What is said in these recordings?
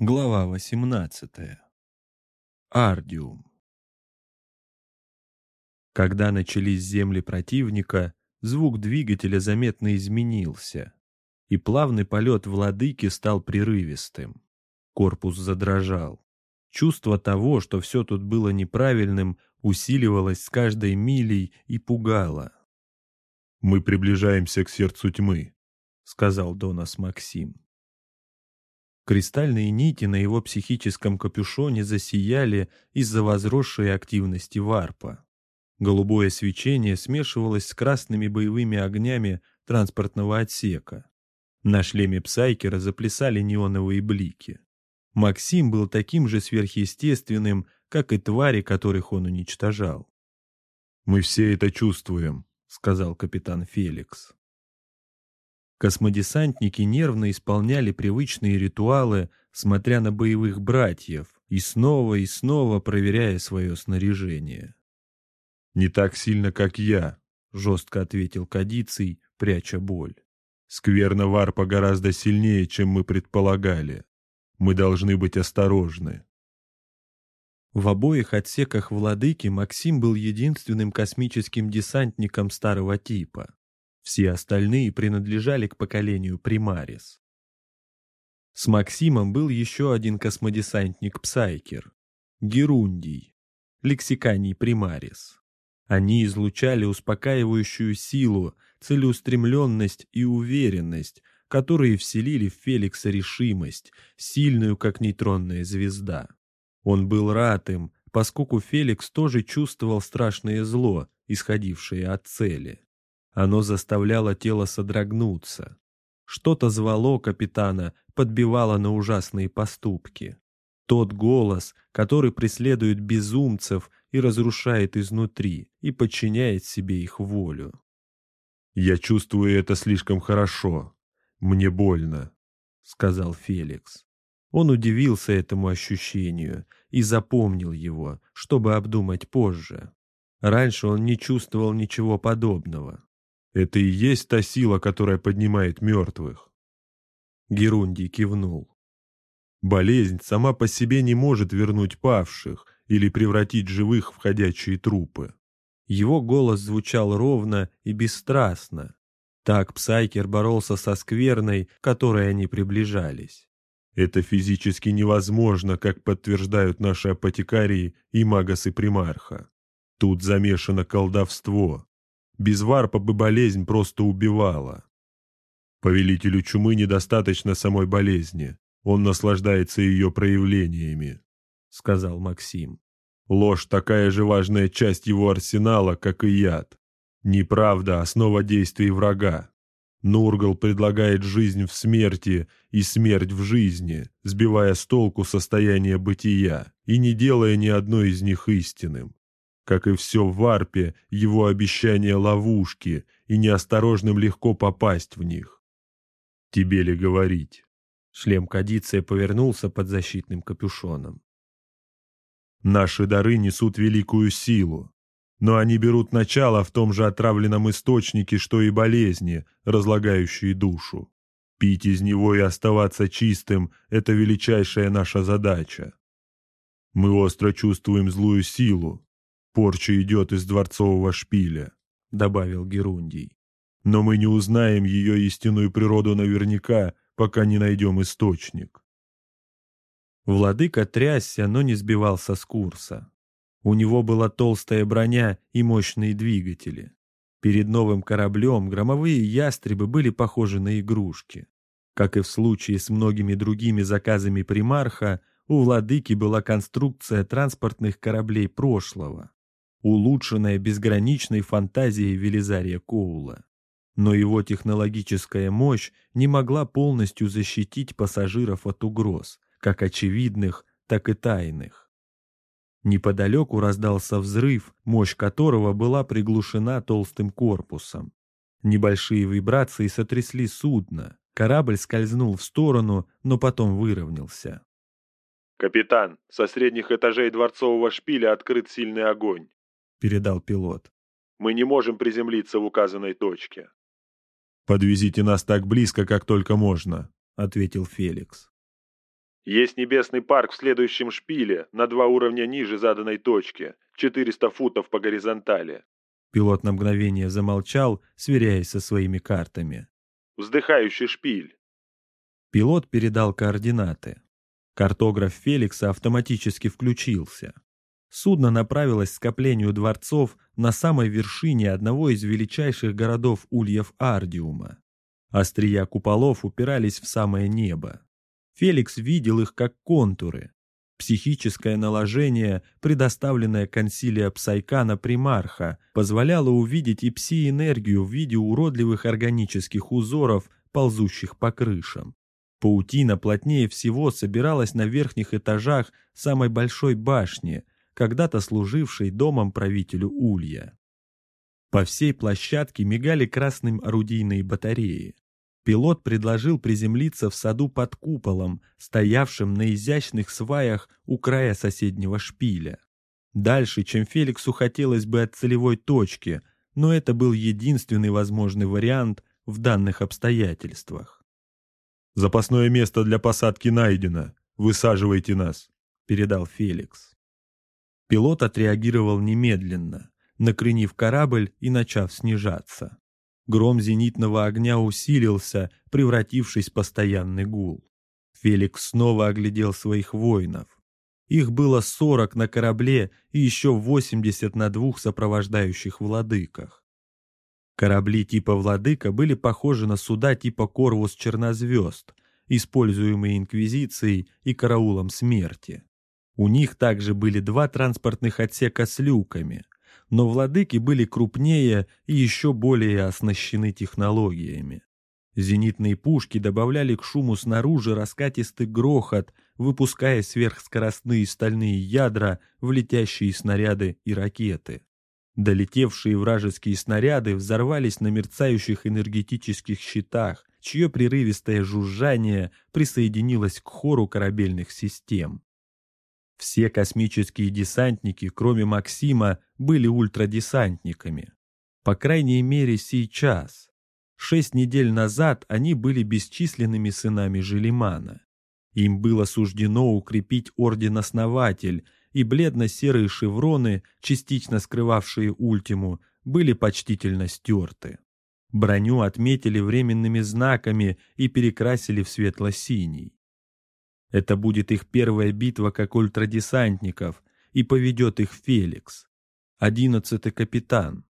Глава 18. Ардиум. Когда начались земли противника, звук двигателя заметно изменился, и плавный полет владыки стал прерывистым. Корпус задрожал. Чувство того, что все тут было неправильным, усиливалось с каждой милей и пугало. «Мы приближаемся к сердцу тьмы», — сказал Донас Максим. Кристальные нити на его психическом капюшоне засияли из-за возросшей активности варпа. Голубое свечение смешивалось с красными боевыми огнями транспортного отсека. На шлеме Псайкера заплясали неоновые блики. Максим был таким же сверхъестественным, как и твари, которых он уничтожал. «Мы все это чувствуем», — сказал капитан Феликс. Космодесантники нервно исполняли привычные ритуалы, смотря на боевых братьев, и снова и снова проверяя свое снаряжение. «Не так сильно, как я», — жестко ответил Кадиций, пряча боль. «Скверно варпа гораздо сильнее, чем мы предполагали. Мы должны быть осторожны». В обоих отсеках владыки Максим был единственным космическим десантником старого типа. Все остальные принадлежали к поколению Примарис. С Максимом был еще один космодесантник Псайкер — Герундий, лексиканий Примарис. Они излучали успокаивающую силу, целеустремленность и уверенность, которые вселили в Феликса решимость, сильную, как нейтронная звезда. Он был рад им, поскольку Феликс тоже чувствовал страшное зло, исходившее от цели. Оно заставляло тело содрогнуться. Что-то звало капитана, подбивало на ужасные поступки. Тот голос, который преследует безумцев и разрушает изнутри, и подчиняет себе их волю. «Я чувствую это слишком хорошо. Мне больно», — сказал Феликс. Он удивился этому ощущению и запомнил его, чтобы обдумать позже. Раньше он не чувствовал ничего подобного. Это и есть та сила, которая поднимает мертвых. Герундий кивнул. Болезнь сама по себе не может вернуть павших или превратить живых в ходячие трупы. Его голос звучал ровно и бесстрастно. Так Псайкер боролся со скверной, к которой они приближались. Это физически невозможно, как подтверждают наши апотекарии и магасы примарха. Тут замешано колдовство, без варпа бы болезнь просто убивала. Повелителю чумы недостаточно самой болезни. Он наслаждается ее проявлениями, — сказал Максим. Ложь — такая же важная часть его арсенала, как и яд. Неправда — основа действий врага. Нургал предлагает жизнь в смерти и смерть в жизни, сбивая с толку состояние бытия и не делая ни одной из них истинным. Как и все в варпе, его обещания ловушки, и неосторожным легко попасть в них. Тебе ли говорить? Шлем Кадиция повернулся под защитным капюшоном. Наши дары несут великую силу, но они берут начало в том же отравленном источнике, что и болезни, разлагающие душу. Пить из него и оставаться чистым — это величайшая наша задача. Мы остро чувствуем злую силу, Порча идет из дворцового шпиля», — добавил Герундий. «Но мы не узнаем ее истинную природу наверняка, пока не найдем источник». Владыка трясся, но не сбивался с курса. У него была толстая броня и мощные двигатели. Перед новым кораблем громовые ястребы были похожи на игрушки. Как и в случае с многими другими заказами примарха, у владыки была конструкция транспортных кораблей прошлого улучшенная безграничной фантазией Велизария Коула. Но его технологическая мощь не могла полностью защитить пассажиров от угроз, как очевидных, так и тайных. Неподалеку раздался взрыв, мощь которого была приглушена толстым корпусом. Небольшие вибрации сотрясли судно. Корабль скользнул в сторону, но потом выровнялся. «Капитан, со средних этажей дворцового шпиля открыт сильный огонь передал пилот. «Мы не можем приземлиться в указанной точке». «Подвезите нас так близко, как только можно», — ответил Феликс. Есть небесный парк в следующем шпиле, на два уровня ниже заданной точки, 400 футов по горизонтали. Пилот на мгновение замолчал, сверяясь со своими картами. Вздыхающий шпиль. Пилот передал координаты. Картограф Феликса автоматически включился. Судно направилось к скоплению дворцов на самой вершине одного из величайших городов ульев Ардиума. Острия куполов упирались в самое небо. Феликс видел их как контуры. Психическое наложение, предоставленное консилия Псайкана Примарха, позволяло увидеть и пси-энергию в виде уродливых органических узоров, ползущих по крышам. Паутина плотнее всего собиралась на верхних этажах самой большой башни, когда-то служившей домом правителю Улья. По всей площадке мигали красным орудийные батареи. Пилот предложил приземлиться в саду под куполом, стоявшим на изящных сваях у края соседнего шпиля. Дальше, чем Феликсу хотелось бы от целевой точки, но это был единственный возможный вариант в данных обстоятельствах. «Запасное место для посадки найдено. Высаживайте нас», — передал Феликс. Пилот отреагировал немедленно, накренив корабль и начав снижаться. Гром зенитного огня усилился, превратившись в постоянный гул. Феликс снова оглядел своих воинов. Их было сорок на корабле и еще восемьдесят на двух сопровождающих владыках. Корабли типа «Владыка» были похожи на суда типа «Корвус Чернозвезд», используемые Инквизицией и Караулом Смерти. У них также были два транспортных отсека с люками, но владыки были крупнее и еще более оснащены технологиями. Зенитные пушки добавляли к шуму снаружи раскатистый грохот, выпуская сверхскоростные стальные ядра в летящие снаряды и ракеты. Долетевшие вражеские снаряды взорвались на мерцающих энергетических щитах, чье прерывистое жужжание присоединилось к хору корабельных систем. Все космические десантники, кроме Максима, были ультрадесантниками. По крайней мере, сейчас. Шесть недель назад они были бесчисленными сынами Желимана. Им было суждено укрепить орден-основатель, и бледно-серые шевроны, частично скрывавшие ультиму, были почтительно стерты. Броню отметили временными знаками и перекрасили в светло-синий. Это будет их первая битва как ультрадесантников, и поведет их Феликс, одиннадцатый капитан,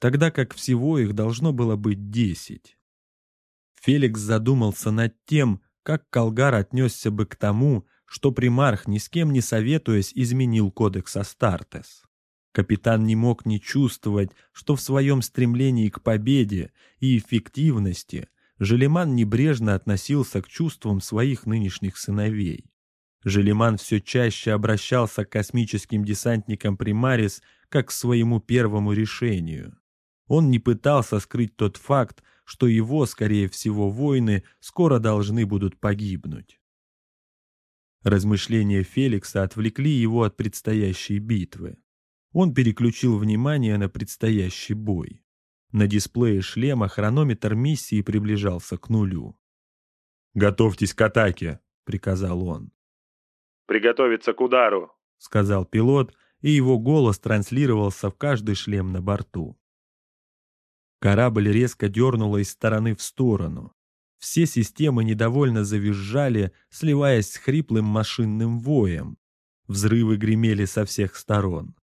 тогда как всего их должно было быть десять. Феликс задумался над тем, как Колгар отнесся бы к тому, что примарх, ни с кем не советуясь, изменил кодекс Астартес. Капитан не мог не чувствовать, что в своем стремлении к победе и эффективности Желеман небрежно относился к чувствам своих нынешних сыновей. Желеман все чаще обращался к космическим десантникам Примарис как к своему первому решению. Он не пытался скрыть тот факт, что его, скорее всего, воины скоро должны будут погибнуть. Размышления Феликса отвлекли его от предстоящей битвы. Он переключил внимание на предстоящий бой. На дисплее шлема хронометр миссии приближался к нулю. «Готовьтесь к атаке», — приказал он. «Приготовиться к удару», — сказал пилот, и его голос транслировался в каждый шлем на борту. Корабль резко дернуло из стороны в сторону. Все системы недовольно завизжали, сливаясь с хриплым машинным воем. Взрывы гремели со всех сторон.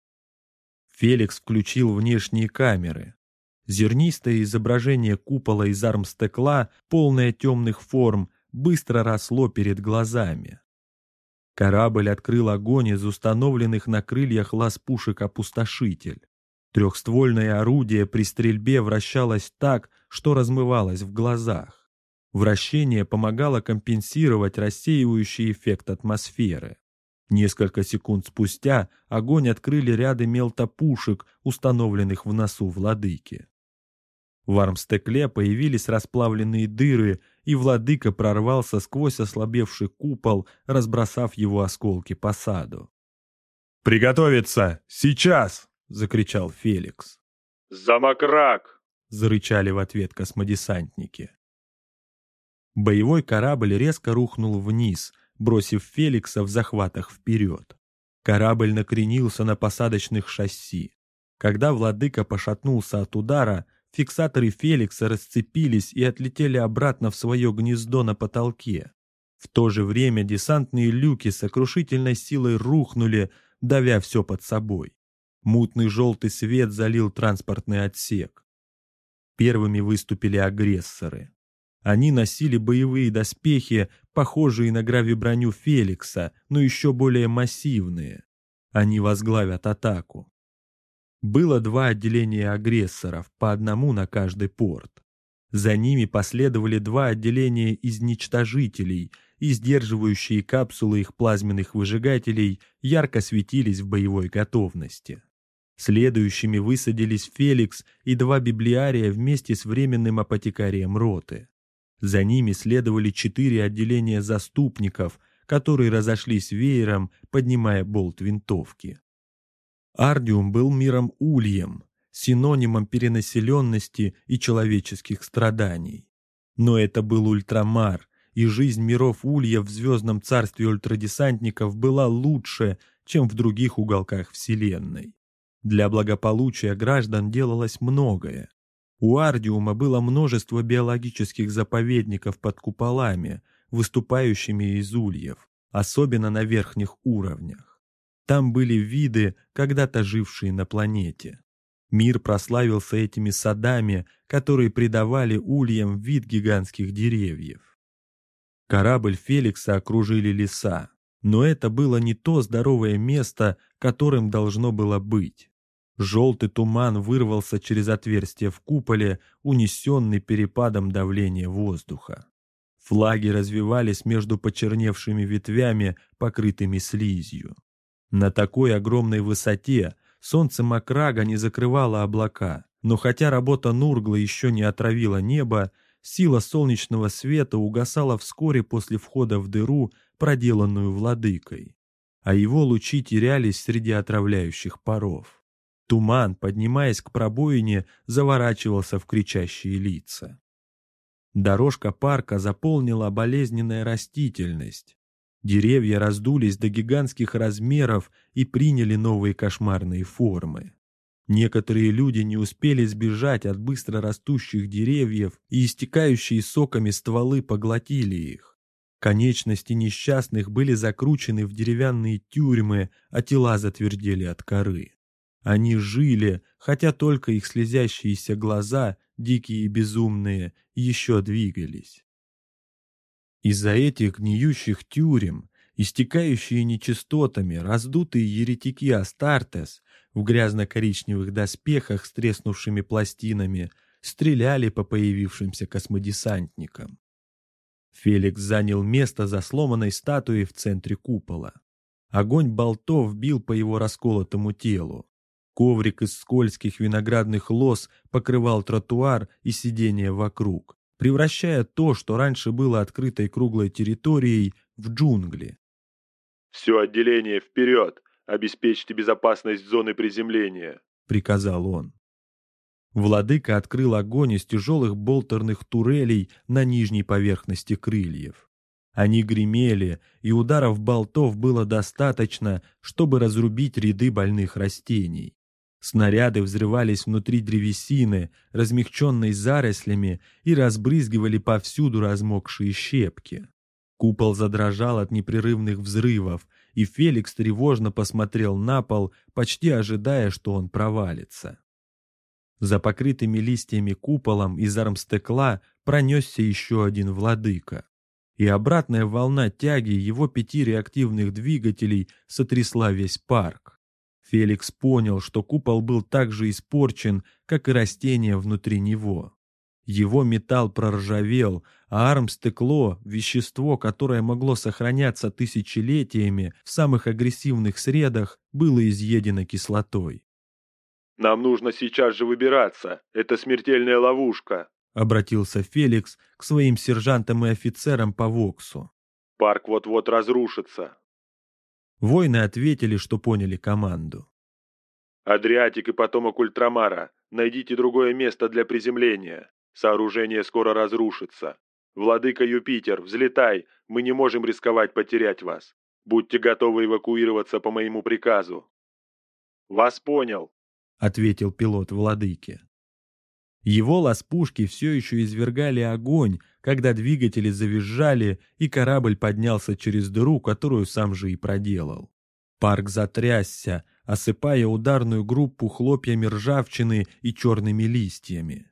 Феликс включил внешние камеры. Зернистое изображение купола из армстекла, полное темных форм, быстро росло перед глазами. Корабль открыл огонь из установленных на крыльях лаз-пушек «Опустошитель». Трехствольное орудие при стрельбе вращалось так, что размывалось в глазах. Вращение помогало компенсировать рассеивающий эффект атмосферы. Несколько секунд спустя огонь открыли ряды мелтопушек, установленных в носу владыки. В армстекле появились расплавленные дыры, и владыка прорвался сквозь ослабевший купол, разбросав его осколки по саду. «Приготовиться! Сейчас!» — закричал Феликс. «Замокрак!» — зарычали в ответ космодесантники. Боевой корабль резко рухнул вниз, бросив Феликса в захватах вперед. Корабль накренился на посадочных шасси. Когда владыка пошатнулся от удара, фиксаторы Феликса расцепились и отлетели обратно в свое гнездо на потолке. В то же время десантные люки сокрушительной силой рухнули, давя все под собой. Мутный желтый свет залил транспортный отсек. Первыми выступили агрессоры. Они носили боевые доспехи, похожие на гравиброню Феликса, но еще более массивные. Они возглавят атаку. Было два отделения агрессоров, по одному на каждый порт. За ними последовали два отделения изничтожителей, и сдерживающие капсулы их плазменных выжигателей ярко светились в боевой готовности. Следующими высадились Феликс и два библиария вместе с временным апотекарием роты. За ними следовали четыре отделения заступников, которые разошлись веером, поднимая болт винтовки. Ардиум был миром ульем, синонимом перенаселенности и человеческих страданий. Но это был ультрамар, и жизнь миров улья в звездном царстве ультрадесантников была лучше, чем в других уголках Вселенной. Для благополучия граждан делалось многое. У Ардиума было множество биологических заповедников под куполами, выступающими из ульев, особенно на верхних уровнях. Там были виды, когда-то жившие на планете. Мир прославился этими садами, которые придавали ульям вид гигантских деревьев. Корабль Феликса окружили леса, но это было не то здоровое место, которым должно было быть. Желтый туман вырвался через отверстие в куполе, унесенный перепадом давления воздуха. Флаги развивались между почерневшими ветвями, покрытыми слизью. На такой огромной высоте солнце Макрага не закрывало облака, но хотя работа Нургла еще не отравила небо, сила солнечного света угасала вскоре после входа в дыру, проделанную владыкой, а его лучи терялись среди отравляющих паров. Туман, поднимаясь к пробоине, заворачивался в кричащие лица. Дорожка парка заполнила болезненная растительность. Деревья раздулись до гигантских размеров и приняли новые кошмарные формы. Некоторые люди не успели сбежать от быстро растущих деревьев, и истекающие соками стволы поглотили их. Конечности несчастных были закручены в деревянные тюрьмы, а тела затвердели от коры. Они жили, хотя только их слезящиеся глаза, дикие и безумные, еще двигались. Из-за этих гниющих тюрем, истекающие нечистотами, раздутые еретики Астартес в грязно-коричневых доспехах с треснувшими пластинами стреляли по появившимся космодесантникам. Феликс занял место за сломанной статуей в центре купола. Огонь болтов бил по его расколотому телу. Коврик из скользких виноградных лоз покрывал тротуар и сиденья вокруг, превращая то, что раньше было открытой круглой территорией, в джунгли. «Все отделение вперед! Обеспечьте безопасность зоны приземления!» — приказал он. Владыка открыл огонь из тяжелых болтерных турелей на нижней поверхности крыльев. Они гремели, и ударов болтов было достаточно, чтобы разрубить ряды больных растений. Снаряды взрывались внутри древесины, размягченной зарослями, и разбрызгивали повсюду размокшие щепки. Купол задрожал от непрерывных взрывов, и Феликс тревожно посмотрел на пол, почти ожидая, что он провалится. За покрытыми листьями куполом из армстекла пронесся еще один владыка. И обратная волна тяги его пяти реактивных двигателей сотрясла весь парк. Феликс понял, что купол был так же испорчен, как и растения внутри него. Его металл проржавел, а армстекло, вещество, которое могло сохраняться тысячелетиями в самых агрессивных средах, было изъедено кислотой. «Нам нужно сейчас же выбираться. Это смертельная ловушка», — обратился Феликс к своим сержантам и офицерам по Воксу. «Парк вот-вот разрушится. Воины ответили, что поняли команду. «Адриатик и потомок Ультрамара, найдите другое место для приземления. Сооружение скоро разрушится. Владыка Юпитер, взлетай, Мы не можем рисковать потерять вас. Будьте готовы эвакуироваться по моему приказу». «Вас понял», — ответил пилот владыки. Его ласпушки все еще извергали огонь, когда двигатели завизжали, и корабль поднялся через дыру, которую сам же и проделал. Парк затрясся, осыпая ударную группу хлопьями ржавчины и черными листьями.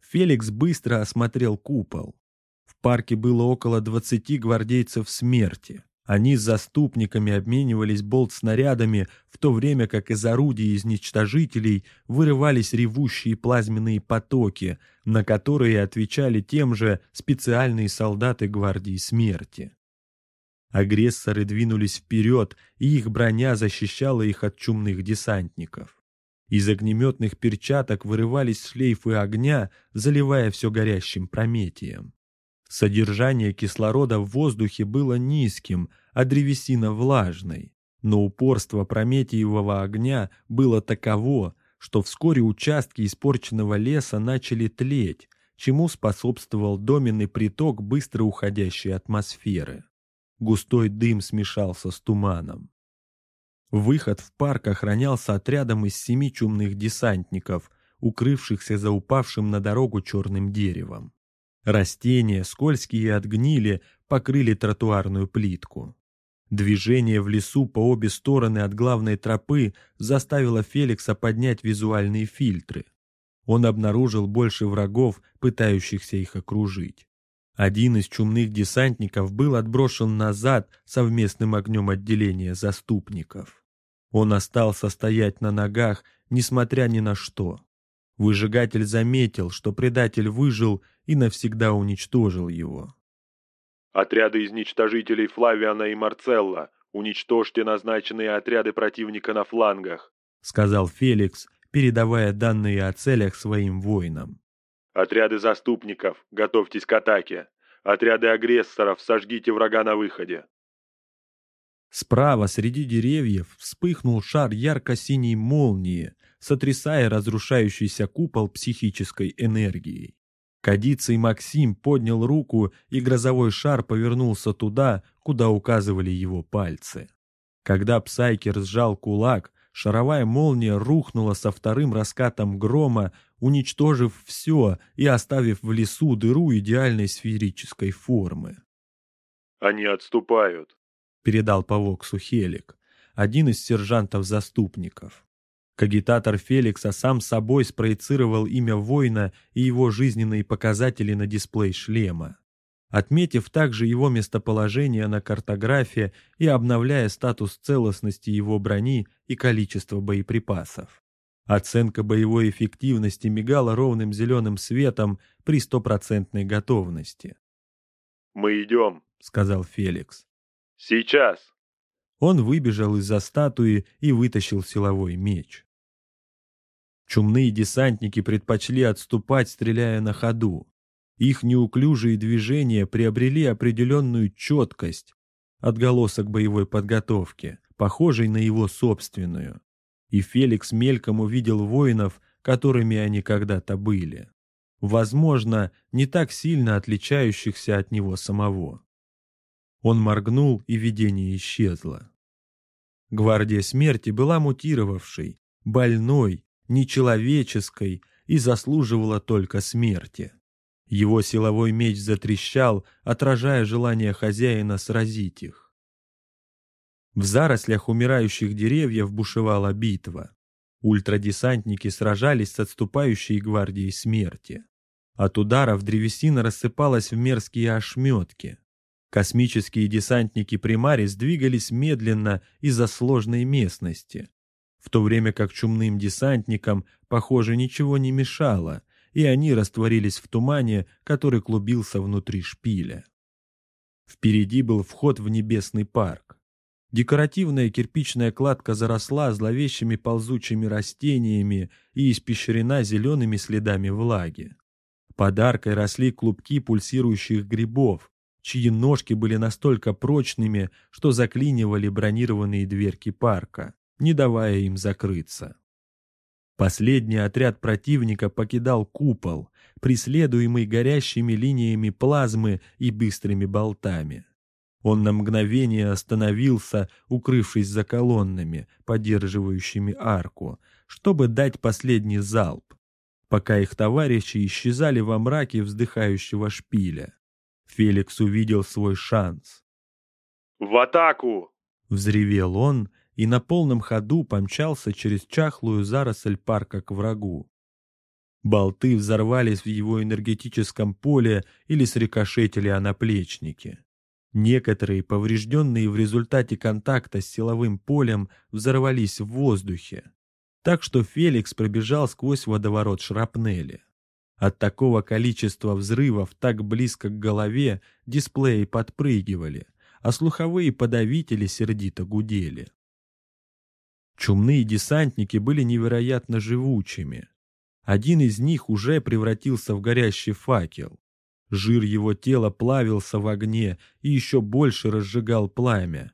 Феликс быстро осмотрел купол. В парке было около двадцати гвардейцев смерти. Они с заступниками обменивались болт-снарядами, в то время как из орудий изничтожителей вырывались ревущие плазменные потоки, на которые отвечали тем же специальные солдаты гвардии смерти. Агрессоры двинулись вперед, и их броня защищала их от чумных десантников. Из огнеметных перчаток вырывались шлейфы огня, заливая все горящим прометием. Содержание кислорода в воздухе было низким, а древесина влажной. Но упорство прометиевого огня было таково, что вскоре участки испорченного леса начали тлеть, чему способствовал доменный приток быстро уходящей атмосферы. Густой дым смешался с туманом. Выход в парк охранялся отрядом из семи чумных десантников, укрывшихся за упавшим на дорогу черным деревом. Растения, скользкие от гнили, покрыли тротуарную плитку. Движение в лесу по обе стороны от главной тропы заставило Феликса поднять визуальные фильтры. Он обнаружил больше врагов, пытающихся их окружить. Один из чумных десантников был отброшен назад совместным огнем отделения заступников. Он остался стоять на ногах, несмотря ни на что. Выжигатель заметил, что предатель выжил и навсегда уничтожил его. «Отряды изничтожителей Флавиана и Марцелла, уничтожьте назначенные отряды противника на флангах», сказал Феликс, передавая данные о целях своим воинам. «Отряды заступников, готовьтесь к атаке. Отряды агрессоров, сожгите врага на выходе». Справа, среди деревьев, вспыхнул шар ярко-синей молнии, сотрясая разрушающийся купол психической энергией. Кадицей Максим поднял руку, и грозовой шар повернулся туда, куда указывали его пальцы. Когда Псайкер сжал кулак, шаровая молния рухнула со вторым раскатом грома, уничтожив все и оставив в лесу дыру идеальной сферической формы. «Они отступают», — передал по Воксу Хелик, один из сержантов-заступников. Кагитатор Феликса сам собой спроецировал имя воина и его жизненные показатели на дисплей шлема, отметив также его местоположение на картографе и обновляя статус целостности его брони и количество боеприпасов. Оценка боевой эффективности мигала ровным зеленым светом при стопроцентной готовности. «Мы идем», — сказал Феликс. «Сейчас». Он выбежал из-за статуи и вытащил силовой меч. Чумные десантники предпочли отступать, стреляя на ходу. Их неуклюжие движения приобрели определенную четкость, отголосок боевой подготовки, похожий на его собственную. И Феликс мельком увидел воинов, которыми они когда-то были. Возможно, не так сильно отличающихся от него самого. Он моргнул, и видение исчезло. Гвардия смерти была мутировавшей, больной, нечеловеческой и заслуживала только смерти. Его силовой меч затрещал, отражая желание хозяина сразить их. В зарослях умирающих деревьев бушевала битва. Ультрадесантники сражались с отступающей гвардией смерти. От ударов древесина рассыпалась в мерзкие ошметки. Космические десантники Примарис двигались медленно из-за сложной местности в то время как чумным десантникам, похоже, ничего не мешало, и они растворились в тумане, который клубился внутри шпиля. Впереди был вход в небесный парк. Декоративная кирпичная кладка заросла зловещими ползучими растениями и испещрена зелеными следами влаги. Под аркой росли клубки пульсирующих грибов, чьи ножки были настолько прочными, что заклинивали бронированные дверки парка не давая им закрыться. Последний отряд противника покидал купол, преследуемый горящими линиями плазмы и быстрыми болтами. Он на мгновение остановился, укрывшись за колоннами, поддерживающими арку, чтобы дать последний залп, пока их товарищи исчезали во мраке вздыхающего шпиля. Феликс увидел свой шанс. «В атаку!» — взревел он и на полном ходу помчался через чахлую заросль парка к врагу. Болты взорвались в его энергетическом поле или срикошетили о наплечнике. Некоторые, поврежденные в результате контакта с силовым полем, взорвались в воздухе. Так что Феликс пробежал сквозь водоворот шрапнели. От такого количества взрывов так близко к голове дисплеи подпрыгивали, а слуховые подавители сердито гудели. Чумные десантники были невероятно живучими. Один из них уже превратился в горящий факел. Жир его тела плавился в огне и еще больше разжигал пламя.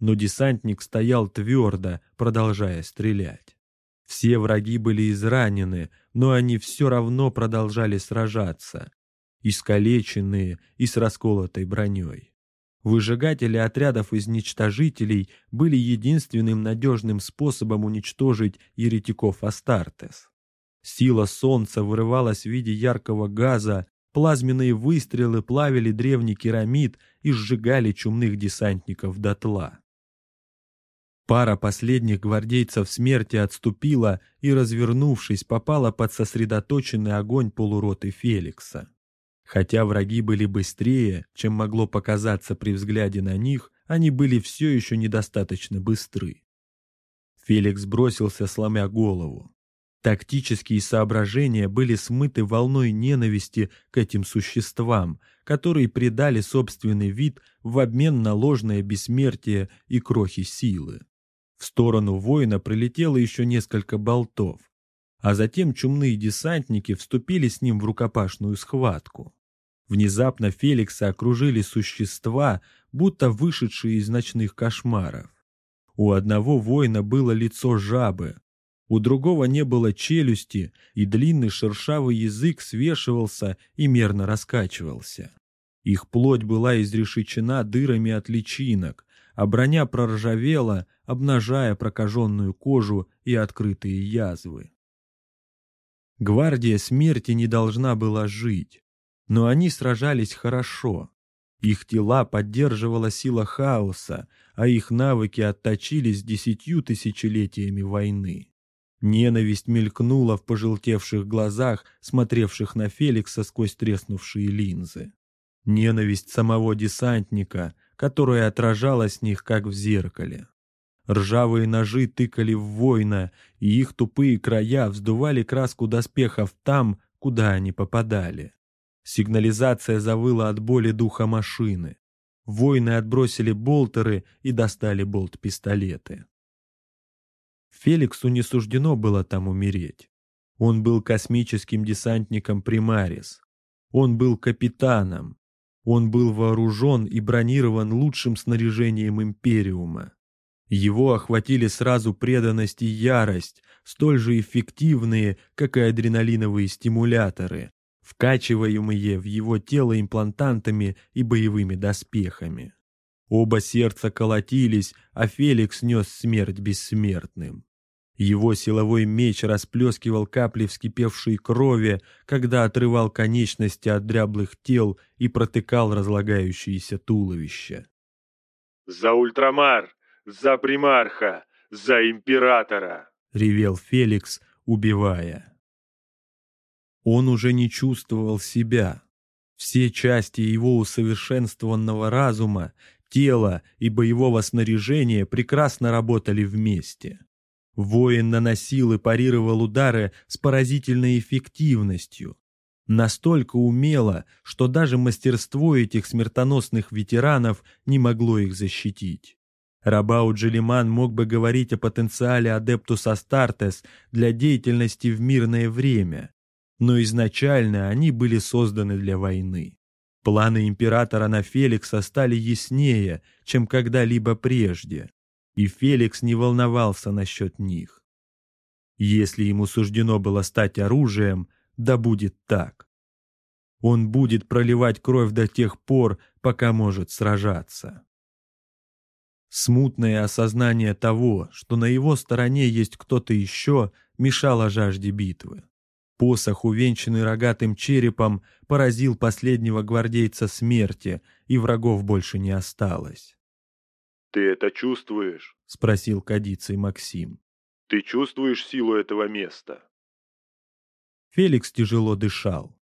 Но десантник стоял твердо, продолжая стрелять. Все враги были изранены, но они все равно продолжали сражаться. Искалеченные и с расколотой броней. Выжигатели отрядов изничтожителей были единственным надежным способом уничтожить еретиков Астартес. Сила солнца вырывалась в виде яркого газа, Плазменные выстрелы плавили древний керамид и сжигали чумных десантников дотла. Пара последних гвардейцев смерти отступила и, развернувшись, попала под сосредоточенный огонь полуроты Феликса. Хотя враги были быстрее, чем могло показаться при взгляде на них, они были все еще недостаточно быстры. Феликс бросился, сломя голову. Тактические соображения были смыты волной ненависти к этим существам, которые придали собственный вид в обмен на ложное бессмертие и крохи силы. В сторону воина прилетело еще несколько болтов, а затем чумные десантники вступили с ним в рукопашную схватку. Внезапно Феликса окружили существа, будто вышедшие из ночных кошмаров. У одного воина было лицо жабы, у другого не было челюсти, и длинный шершавый язык свешивался и мерно раскачивался. Их плоть была изрешечена дырами от личинок, а броня проржавела, обнажая прокаженную кожу и открытые язвы. Гвардия смерти не должна была жить, но они сражались хорошо. Их тела поддерживала сила хаоса, а их навыки отточились десятью тысячелетиями войны. Ненависть мелькнула в пожелтевших глазах, смотревших на Феликса сквозь треснувшие линзы. Ненависть самого десантника, которая отражалась в них, как в зеркале. Ржавые ножи тыкали в воина, и их тупые края вздували краску доспехов там, куда они попадали. Сигнализация завыла от боли духа машины. Воины отбросили болтеры и достали болт-пистолеты. Феликсу не суждено было там умереть. Он был космическим десантником Примарис. Он был капитаном. Он был вооружен и бронирован лучшим снаряжением Империума. Его охватили сразу преданность и ярость, столь же эффективные, как и адреналиновые стимуляторы, вкачиваемые в его тело имплантантами и боевыми доспехами. Оба сердца колотились, а Феликс нес смерть бессмертным. Его силовой меч расплескивал капли вскипевшей крови, когда отрывал конечности от дряблых тел и протыкал разлагающиеся туловища. «За ультрамар! За примарха! За императора!» — ревел Феликс, убивая. Он уже не чувствовал себя. Все части его усовершенствованного разума тела и боевого снаряжения прекрасно работали вместе. Воин наносил и парировал удары с поразительной эффективностью. Настолько умело, что даже мастерство этих смертоносных ветеранов не могло их защитить. Рабау Джелиман мог бы говорить о потенциале Адептус Астартес для деятельности в мирное время, но изначально они были созданы для войны. Планы императора на Феликса стали яснее, чем когда-либо прежде, и Феликс не волновался насчет них. Если ему суждено было стать оружием, да будет так. Он будет проливать кровь до тех пор, пока может сражаться. Смутное осознание того, что на его стороне есть кто-то еще, мешало жажде битвы. Посох, увенчанный рогатым черепом, поразил последнего гвардейца смерти, и врагов больше не осталось. «Ты это чувствуешь?» — спросил кадицей Максим. «Ты чувствуешь силу этого места?» Феликс тяжело дышал.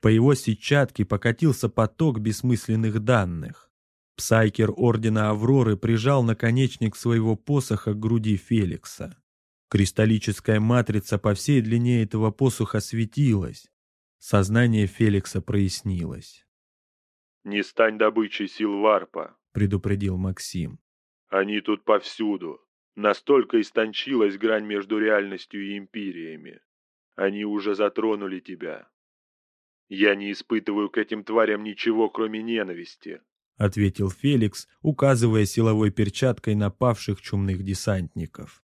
По его сетчатке покатился поток бессмысленных данных. Псайкер Ордена Авроры прижал наконечник своего посоха к груди Феликса. Кристаллическая матрица по всей длине этого посоха светилась. Сознание Феликса прояснилось. «Не стань добычей сил варпа», — предупредил Максим. «Они тут повсюду. Настолько истончилась грань между реальностью и империями. Они уже затронули тебя. Я не испытываю к этим тварям ничего, кроме ненависти. — ответил Феликс, указывая силовой перчаткой на павших чумных десантников.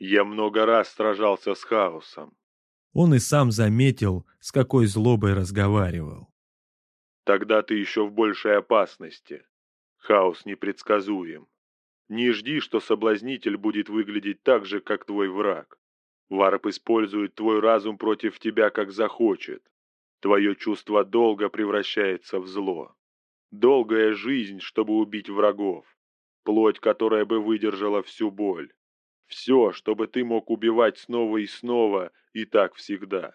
«Я много раз сражался с хаосом». Он и сам заметил, с какой злобой разговаривал. «Тогда ты еще в большей опасности. Хаос непредсказуем. Не жди, что соблазнитель будет выглядеть так же, как твой враг. Варп использует твой разум против тебя, как захочет. Твое чувство долга превращается в зло. Долгая жизнь, чтобы убить врагов. Плоть, которая бы выдержала всю боль. Все, чтобы ты мог убивать снова и снова, и так всегда.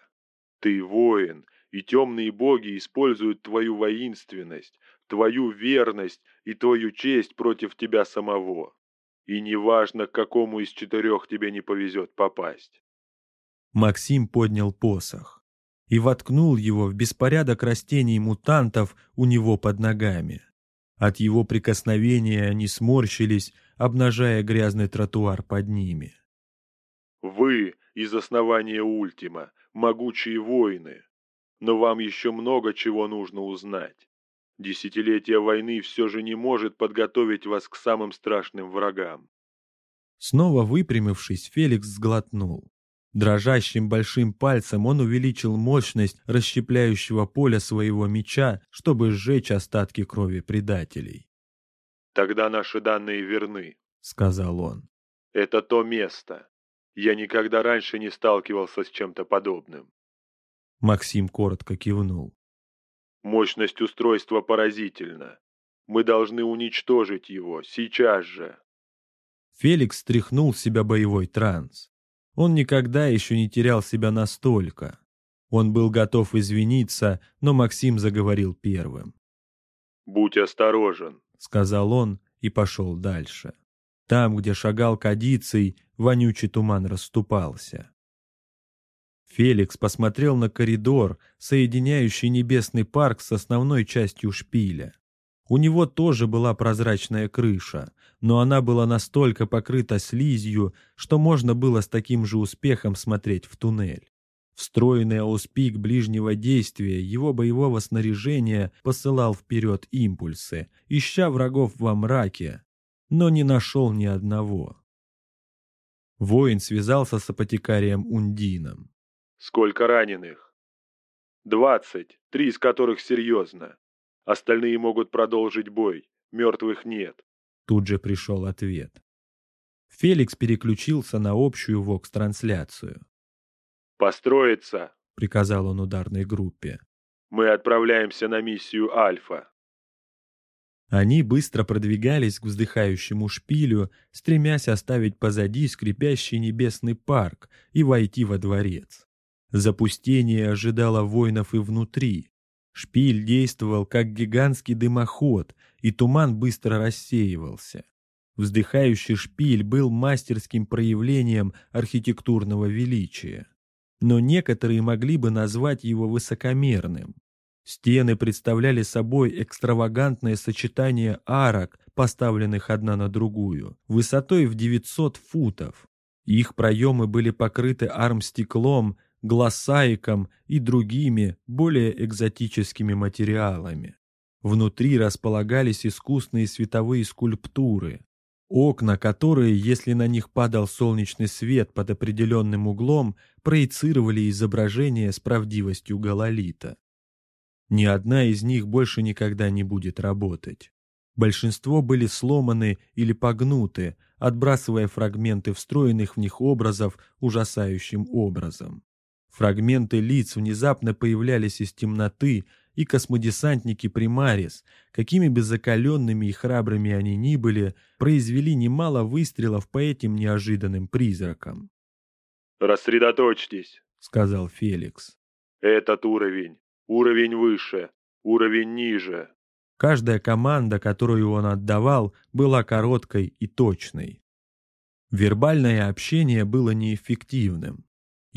Ты воин, и темные боги используют твою воинственность, твою верность и твою честь против тебя самого. И неважно, к какому из четырех тебе не повезет попасть. Максим поднял посох и воткнул его в беспорядок растений мутантов у него под ногами. От его прикосновения они сморщились, обнажая грязный тротуар под ними. «Вы из основания Ультима, могучие воины, но вам еще много чего нужно узнать. Десятилетие войны все же не может подготовить вас к самым страшным врагам». Снова выпрямившись, Феликс сглотнул. Дрожащим большим пальцем он увеличил мощность расщепляющего поля своего меча, чтобы сжечь остатки крови предателей. «Тогда наши данные верны», — сказал он. «Это то место. Я никогда раньше не сталкивался с чем-то подобным». Максим коротко кивнул. «Мощность устройства поразительна. Мы должны уничтожить его, сейчас же». Феликс стряхнул с себя боевой транс. Он никогда еще не терял себя настолько. Он был готов извиниться, но Максим заговорил первым. «Будь осторожен», — сказал он и пошел дальше. Там, где шагал кадицей, вонючий туман расступался. Феликс посмотрел на коридор, соединяющий небесный парк с основной частью шпиля. У него тоже была прозрачная крыша, но она была настолько покрыта слизью, что можно было с таким же успехом смотреть в туннель. Встроенный ауспик ближнего действия его боевого снаряжения посылал вперед импульсы, ища врагов во мраке, но не нашел ни одного. Воин связался с апотекарием Ундином. «Сколько раненых?» «Двадцать, три из которых серьезно. Остальные могут продолжить бой, мертвых нет. Тут же пришел ответ. Феликс переключился на общую ВОКС-трансляцию. «Построиться!» — приказал он ударной группе. «Мы отправляемся на миссию Альфа». Они быстро продвигались к вздыхающему шпилю, стремясь оставить позади скрипящий небесный парк и войти во дворец. Запустение ожидало воинов и внутри. Шпиль действовал как гигантский дымоход, и туман быстро рассеивался. Вздыхающий шпиль был мастерским проявлением архитектурного величия. Но некоторые могли бы назвать его высокомерным. Стены представляли собой экстравагантное сочетание арок, поставленных одна на другую, высотой в 900 футов. Их проемы были покрыты армстеклом глоссаиком и другими, более экзотическими материалами. Внутри располагались искусные световые скульптуры, окна, которые, если на них падал солнечный свет под определенным углом, проецировали изображение с правдивостью гололита. Ни одна из них больше никогда не будет работать. Большинство были сломаны или погнуты, отбрасывая фрагменты встроенных в них образов ужасающим образом. Фрагменты лиц внезапно появлялись из темноты, и космодесантники Примарис, какими бы закаленными и храбрыми они ни были, произвели немало выстрелов по этим неожиданным призракам. «Рассредоточьтесь», — сказал Феликс. «Этот уровень, уровень выше, уровень ниже». Каждая команда, которую он отдавал, была короткой и точной. Вербальное общение было неэффективным.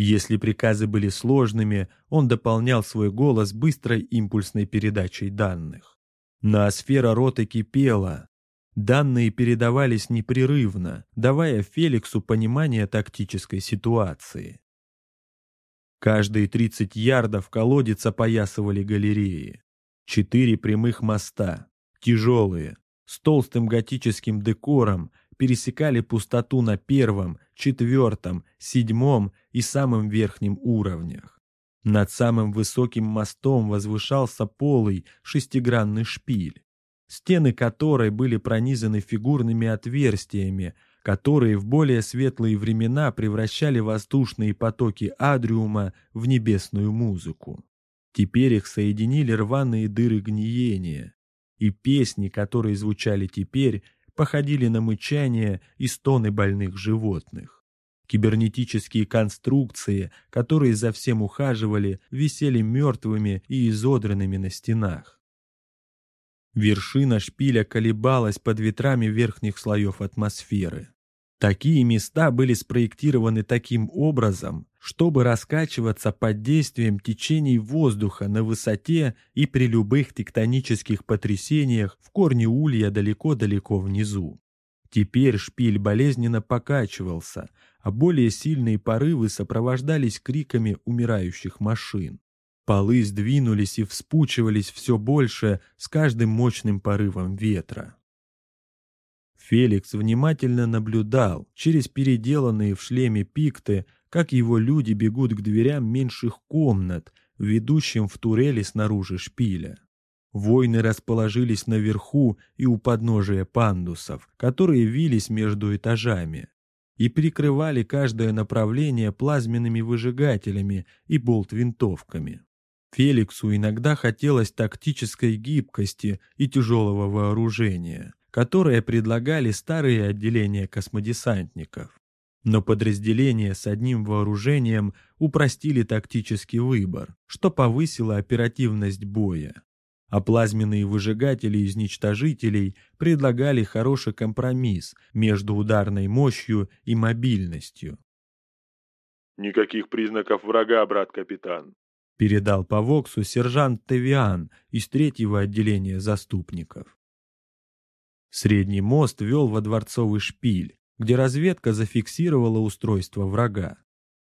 Если приказы были сложными, он дополнял свой голос быстрой импульсной передачей данных. Ноосфера роты кипела. Данные передавались непрерывно, давая Феликсу понимание тактической ситуации. Каждые 30 ярдов колодец опоясывали галереи. Четыре прямых моста, тяжелые, с толстым готическим декором, пересекали пустоту на первом, четвертом, седьмом и самом верхнем уровнях. Над самым высоким мостом возвышался полый шестигранный шпиль, стены которой были пронизаны фигурными отверстиями, которые в более светлые времена превращали воздушные потоки Адриума в небесную музыку. Теперь их соединили рваные дыры гниения, и песни, которые звучали теперь, походили на мычание и стоны больных животных. Кибернетические конструкции, которые за всем ухаживали, висели мертвыми и изодранными на стенах. Вершина шпиля колебалась под ветрами верхних слоев атмосферы. Такие места были спроектированы таким образом, чтобы раскачиваться под действием течений воздуха на высоте и при любых тектонических потрясениях в корне улья далеко-далеко внизу. Теперь шпиль болезненно покачивался, а более сильные порывы сопровождались криками умирающих машин. Полы сдвинулись и вспучивались все больше с каждым мощным порывом ветра. Феликс внимательно наблюдал через переделанные в шлеме пикты, как его люди бегут к дверям меньших комнат, ведущим в турели снаружи шпиля. Воины расположились наверху и у подножия пандусов, которые вились между этажами, и прикрывали каждое направление плазменными выжигателями и болт-винтовками. Феликсу иногда хотелось тактической гибкости и тяжелого вооружения которые предлагали старые отделения космодесантников. Но подразделения с одним вооружением упростили тактический выбор, что повысило оперативность боя. А плазменные выжигатели изничтожителей предлагали хороший компромисс между ударной мощью и мобильностью. «Никаких признаков врага, брат-капитан», передал по Воксу сержант Тевиан из третьего отделения заступников. Средний мост вел во дворцовый шпиль, где разведка зафиксировала устройство врага.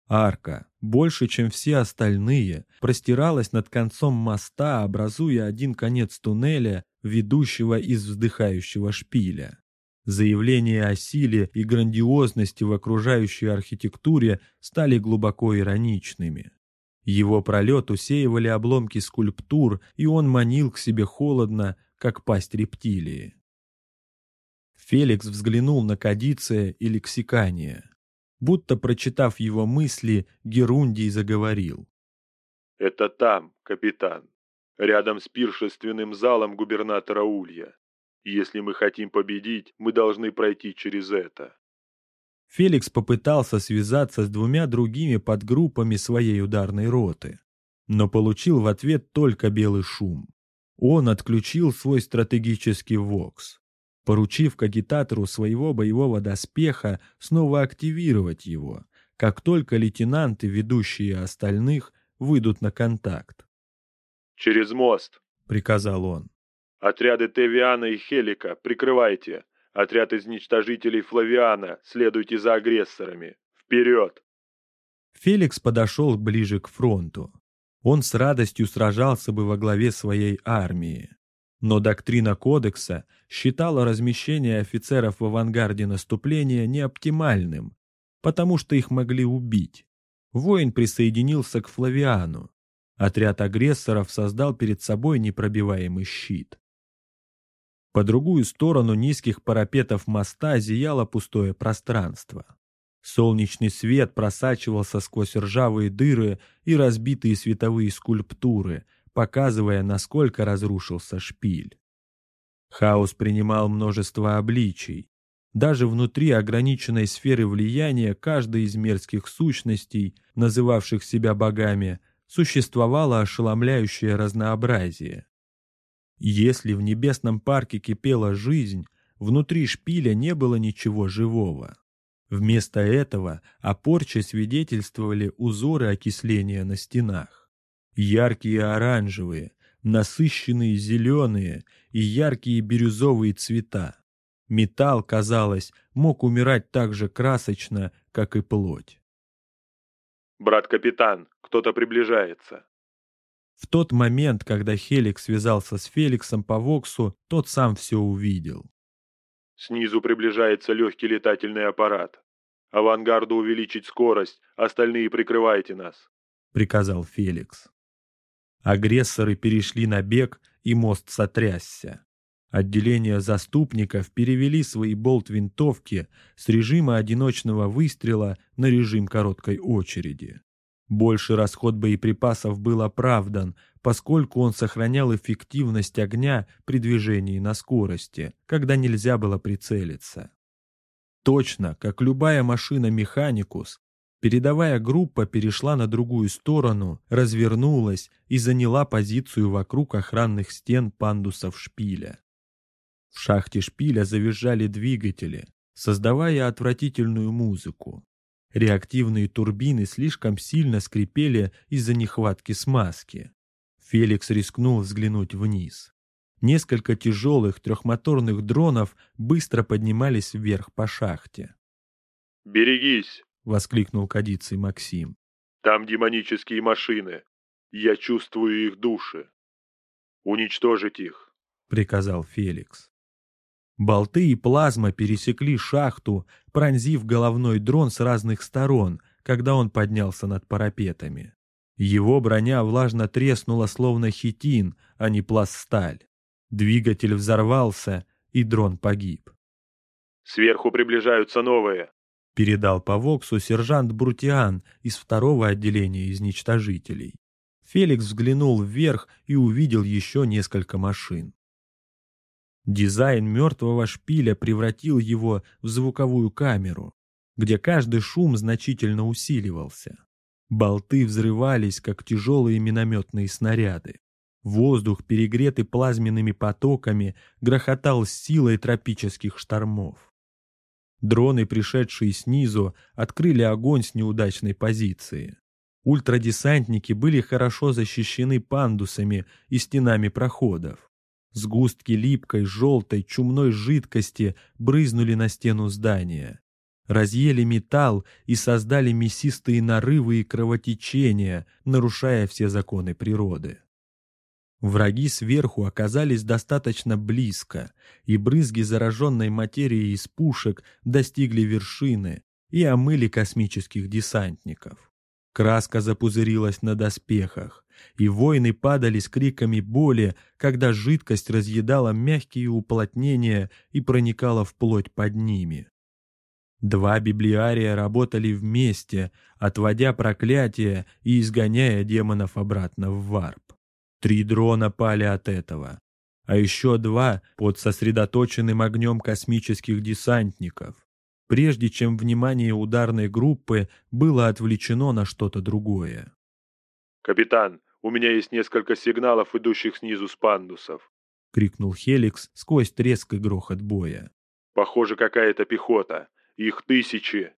Арка, больше, чем все остальные, простиралась над концом моста, образуя один конец туннеля, ведущего из вздыхающего шпиля. Заявления о силе и грандиозности в окружающей архитектуре стали глубоко ироничными. Его пролет усеивали обломки скульптур, и он манил к себе холодно, как пасть рептилии. Феликс взглянул на кадиция и лексикания. Будто прочитав его мысли, Герундий заговорил. «Это там, капитан, рядом с пиршественным залом губернатора Улья. Если мы хотим победить, мы должны пройти через это». Феликс попытался связаться с двумя другими подгруппами своей ударной роты, но получил в ответ только белый шум. Он отключил свой стратегический ВОКС поручив кагитатору своего боевого доспеха снова активировать его, как только лейтенанты, ведущие остальных, выйдут на контакт. «Через мост», — приказал он. «Отряды Тевиана и Хелика, прикрывайте. Отряд изничтожителей Флавиана, следуйте за агрессорами. Вперед!» Феликс подошел ближе к фронту. Он с радостью сражался бы во главе своей армии. Но доктрина кодекса считала размещение офицеров в авангарде наступления неоптимальным, потому что их могли убить. Воин присоединился к Флавиану. Отряд агрессоров создал перед собой непробиваемый щит. По другую сторону низких парапетов моста зияло пустое пространство. Солнечный свет просачивался сквозь ржавые дыры и разбитые световые скульптуры, показывая, насколько разрушился шпиль. Хаос принимал множество обличий. Даже внутри ограниченной сферы влияния каждой из мерзких сущностей, называвших себя богами, существовало ошеломляющее разнообразие. Если в небесном парке кипела жизнь, внутри шпиля не было ничего живого. Вместо этого о порче свидетельствовали узоры окисления на стенах. Яркие оранжевые, насыщенные зеленые и яркие бирюзовые цвета. Металл, казалось, мог умирать так же красочно, как и плоть. «Брат-капитан, кто-то приближается». В тот момент, когда Хелик связался с Феликсом по Воксу, тот сам все увидел. Снизу приближается легкий летательный аппарат. Авангарду увеличить скорость, остальные прикрывайте нас», — приказал Феликс. Агрессоры перешли на бег, и мост сотрясся. Отделение заступников перевели свои болт-винтовки с режима одиночного выстрела на режим короткой очереди. Больший расход боеприпасов был оправдан, поскольку он сохранял эффективность огня при движении на скорости, когда нельзя было прицелиться. Точно, как любая машина «Механикус», передовая группа перешла на другую сторону, развернулась и заняла позицию вокруг охранных стен пандусов шпиля. В шахте шпиля завизжали двигатели, создавая отвратительную музыку. Реактивные турбины слишком сильно скрипели из-за нехватки смазки. Феликс рискнул взглянуть вниз. Несколько тяжелых трехмоторных дронов быстро поднимались вверх по шахте. «Берегись!» — воскликнул кадицей Максим. «Там демонические машины. Я чувствую их души. Уничтожить их!» — приказал Феликс. Болты и плазма пересекли шахту, пронзив головной дрон с разных сторон, когда он поднялся над парапетами. Его броня влажно треснула, словно хитин, а не пласталь. Двигатель взорвался, и дрон погиб. «Сверху приближаются новые», — передал по Воксу сержант Брутиан из второго отделения изничтожителей. Феликс взглянул вверх и увидел еще несколько машин. Дизайн мертвого шпиля превратил его в звуковую камеру, где каждый шум значительно усиливался. Болты взрывались, как тяжелые минометные снаряды. Воздух, перегретый плазменными потоками, грохотал силой тропических штормов. Дроны, пришедшие снизу, открыли огонь с неудачной позиции. Ультрадесантники были хорошо защищены пандусами и стенами проходов. Сгустки липкой, желтой, чумной жидкости брызнули на стену здания. Разъели металл и создали мясистые нарывы и кровотечения, нарушая все законы природы. Враги сверху оказались достаточно близко, и брызги зараженной материи из пушек достигли вершины и омыли космических десантников. Краска запузырилась на доспехах, и воины падали с криками боли, когда жидкость разъедала мягкие уплотнения и проникала вплоть под ними. Два библиария работали вместе, отводя проклятие и изгоняя демонов обратно в варп. Три дрона пали от этого, а еще два под сосредоточенным огнем космических десантников, прежде чем внимание ударной группы было отвлечено на что-то другое. «Капитан, у меня есть несколько сигналов, идущих снизу с пандусов», — крикнул Хеликс сквозь треск и грохот боя. «Похоже, какая-то пехота. Их тысячи».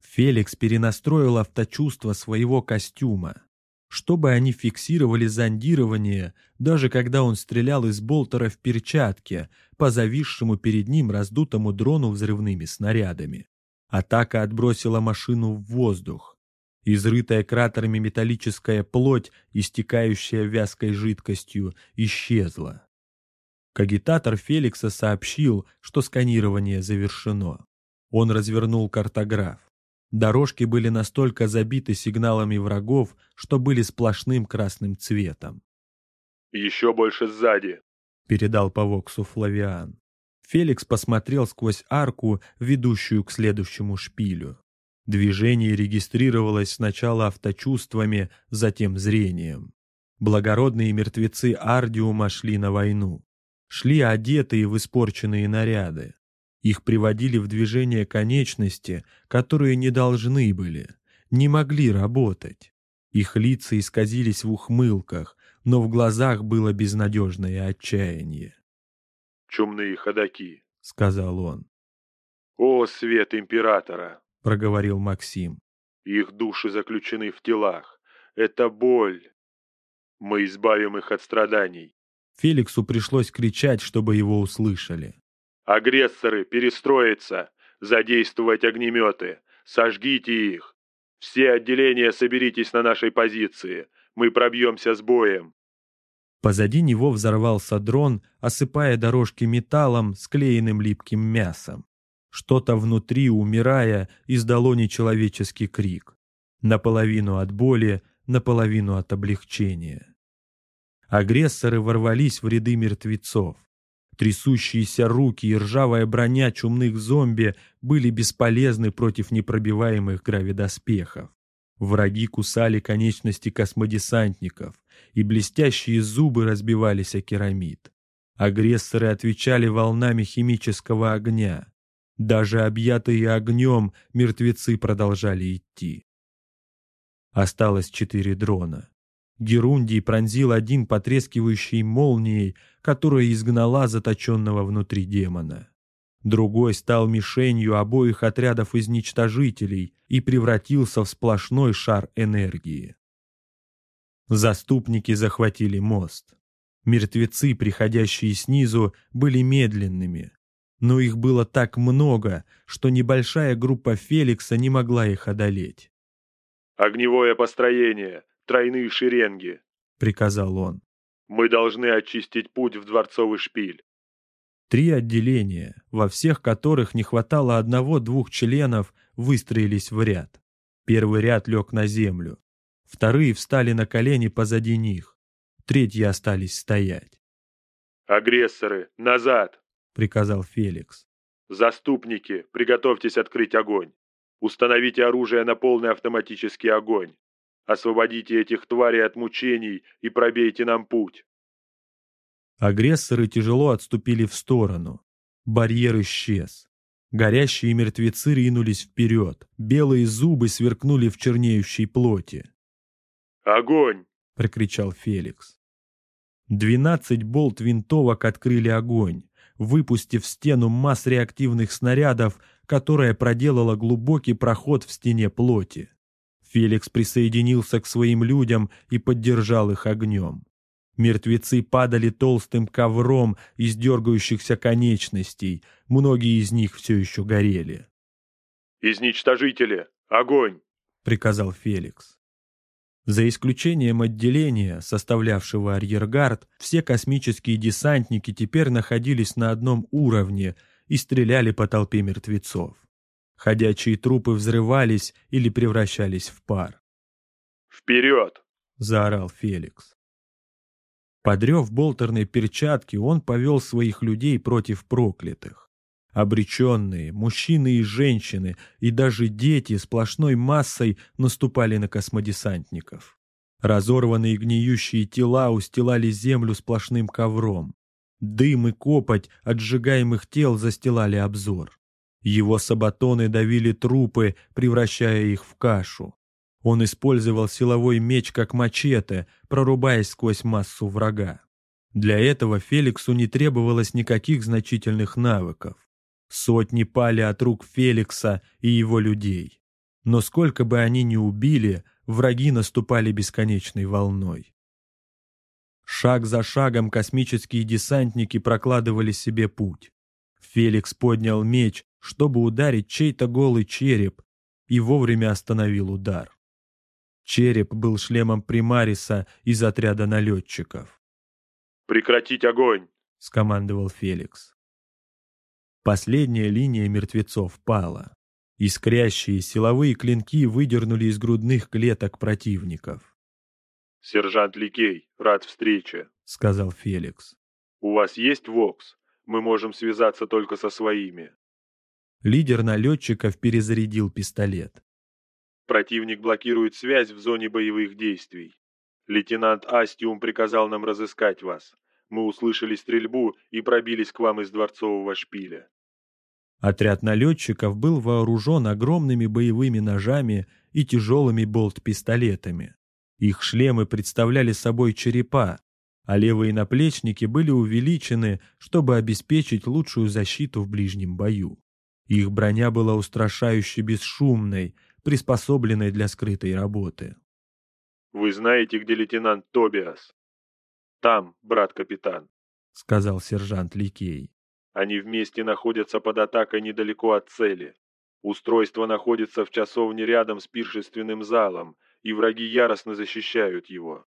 Феликс перенастроил авточувство своего костюма, чтобы они фиксировали зондирование, даже когда он стрелял из болтера в перчатке по зависшему перед ним раздутому дрону взрывными снарядами. Атака отбросила машину в воздух. Изрытая кратерами металлическая плоть, истекающая вязкой жидкостью, исчезла. Кагитатор Феликса сообщил, что сканирование завершено. Он развернул картограф. Дорожки были настолько забиты сигналами врагов, что были сплошным красным цветом. «Еще больше сзади», — передал по Воксу Флавиан. Феликс посмотрел сквозь арку, ведущую к следующему шпилю. Движение регистрировалось сначала авточувствами, затем зрением. Благородные мертвецы Ардиума шли на войну. Шли одетые в испорченные наряды. Их приводили в движение конечности, которые не должны были, не могли работать. Их лица исказились в ухмылках, но в глазах было безнадежное отчаяние. «Чумные ходаки», — сказал он. «О, свет императора!» — проговорил Максим. «Их души заключены в телах. Это боль. Мы избавим их от страданий». Феликсу пришлось кричать, чтобы его услышали. «Агрессоры, перестроиться! Задействовать огнеметы! Сожгите их! Все отделения соберитесь на нашей позиции! Мы пробьемся с боем!» Позади него взорвался дрон, осыпая дорожки металлом, склеенным липким мясом. Что-то внутри, умирая, издало нечеловеческий крик. Наполовину от боли, наполовину от облегчения. Агрессоры ворвались в ряды мертвецов. Трясущиеся руки и ржавая броня чумных зомби были бесполезны против непробиваемых гравидоспехов. Враги кусали конечности космодесантников, и блестящие зубы разбивались о керамид. Агрессоры отвечали волнами химического огня. Даже объятые огнем мертвецы продолжали идти. Осталось четыре дрона. Герундий пронзил один потрескивающий молнией, которая изгнала заточенного внутри демона. Другой стал мишенью обоих отрядов изничтожителей и превратился в сплошной шар энергии. Заступники захватили мост. Мертвецы, приходящие снизу, были медленными, но их было так много, что небольшая группа Феликса не могла их одолеть. «Огневое построение, тройные шеренги», — приказал он. «Мы должны очистить путь в дворцовый шпиль». Три отделения, во всех которых не хватало одного-двух членов, выстроились в ряд. Первый ряд лег на землю. Вторые встали на колени позади них. Третьи остались стоять. «Агрессоры, назад!» — приказал Феликс. «Заступники, приготовьтесь открыть огонь. Установите оружие на полный автоматический огонь. Освободите этих тварей от мучений и пробейте нам путь». Агрессоры тяжело отступили в сторону. Барьер исчез. Горящие мертвецы ринулись вперед. Белые зубы сверкнули в чернеющей плоти. «Огонь!» — прокричал Феликс. Двенадцать болт винтовок открыли огонь, выпустив в стену масс реактивных снарядов, которая проделала глубокий проход в стене плоти. Феликс присоединился к своим людям и поддержал их огнем. Мертвецы падали толстым ковром из дергающихся конечностей, многие из них все еще горели. «Изничтожители! Огонь!» — приказал Феликс. За исключением отделения, составлявшего арьергард, все космические десантники теперь находились на одном уровне и стреляли по толпе мертвецов. Ходячие трупы взрывались или превращались в пар. «Вперед!» — заорал Феликс. Подрев болтерной перчатки, он повел своих людей против проклятых. Обреченные, мужчины и женщины, и даже дети сплошной массой наступали на космодесантников. Разорванные гниющие тела устилали землю сплошным ковром. Дым и копоть от сжигаемых тел застилали обзор. Его сабатоны давили трупы, превращая их в кашу. Он использовал силовой меч как мачете, прорубаясь сквозь массу врага. Для этого Феликсу не требовалось никаких значительных навыков. Сотни пали от рук Феликса и его людей. Но сколько бы они ни убили, враги наступали бесконечной волной. Шаг за шагом космические десантники прокладывали себе путь. Феликс поднял меч, чтобы ударить чей-то голый череп, и вовремя остановил удар. Череп был шлемом Примариса из отряда налетчиков. «Прекратить огонь!» — скомандовал Феликс. Последняя линия мертвецов пала. Искрящие силовые клинки выдернули из грудных клеток противников. «Сержант Ликей, рад встрече», — сказал Феликс. У вас есть ВОКС? Мы можем связаться только со своими. Лидер налетчиков перезарядил пистолет. Противник блокирует связь в зоне боевых действий. Лейтенант Астиум приказал нам разыскать вас. Мы услышали стрельбу и пробились к вам из дворцового шпиля. Отряд налетчиков был вооружен огромными боевыми ножами и тяжелыми болт-пистолетами. Их шлемы представляли собой черепа, а левые наплечники были увеличены, чтобы обеспечить лучшую защиту в ближнем бою. Их броня была устрашающе бесшумной, приспособленной для скрытой работы. «Вы знаете, где лейтенант Тобиас?» «Там, брат-капитан», — сказал сержант Ликей. «Они вместе находятся под атакой недалеко от цели. Устройство находится в часовне рядом с пиршественным залом, и враги яростно защищают его.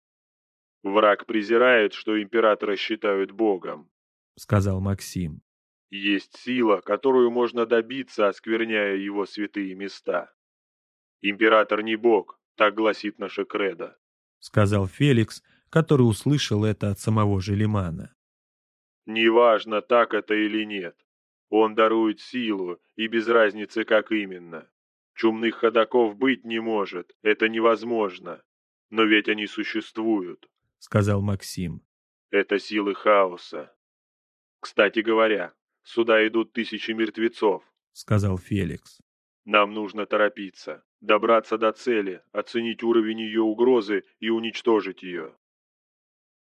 Враг презирает, что императора считают богом», — сказал Максим. «Есть сила, которую можно добиться, оскверняя его святые места. Император не бог, так гласит наша кредо», — сказал Феликс, который услышал это от самого Желимана. «Неважно, так это или нет. Он дарует силу, и без разницы, как именно. Чумных ходаков быть не может, это невозможно. Но ведь они существуют», — сказал Максим. «Это силы хаоса. Кстати говоря, сюда идут тысячи мертвецов», — сказал Феликс. «Нам нужно торопиться, добраться до цели, оценить уровень ее угрозы и уничтожить ее».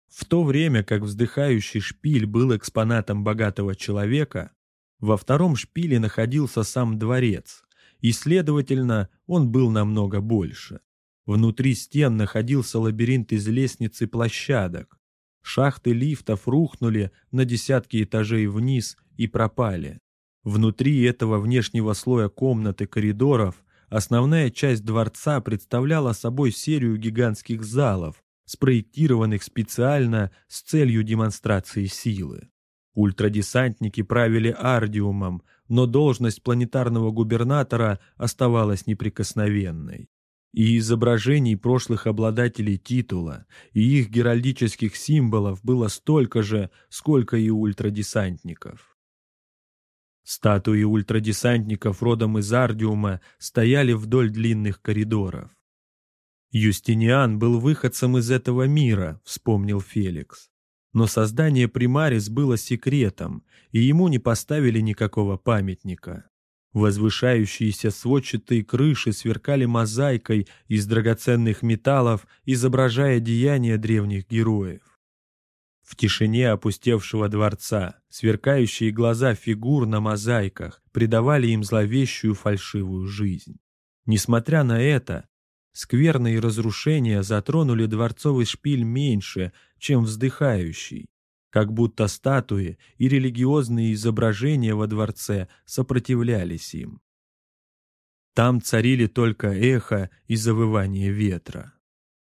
В то время как вздыхающий шпиль был экспонатом богатого человека, во втором шпиле находился сам дворец, и, следовательно, он был намного больше. Внутри стен находился лабиринт из лестниц и площадок. Шахты лифтов рухнули на десятки этажей вниз и пропали. Внутри этого внешнего слоя комнат и коридоров основная часть дворца представляла собой серию гигантских залов, спроектированных специально с целью демонстрации силы. Ультрадесантники правили Ардиумом, но должность планетарного губернатора оставалась неприкосновенной. И изображений прошлых обладателей титула, и их геральдических символов было столько же, сколько и ультрадесантников. Статуи ультрадесантников родом из Ардиума стояли вдоль длинных коридоров. Юстиниан был выходцем из этого мира, вспомнил Феликс. Но создание Примарис было секретом, и ему не поставили никакого памятника. Возвышающиеся сводчатые крыши сверкали мозаикой из драгоценных металлов, изображая деяния древних героев. В тишине опустевшего дворца сверкающие глаза фигур на мозаиках придавали им зловещую фальшивую жизнь. Несмотря на это, Скверные разрушения затронули дворцовый шпиль меньше, чем вздыхающий, как будто статуи и религиозные изображения во дворце сопротивлялись им. Там царили только эхо и завывание ветра.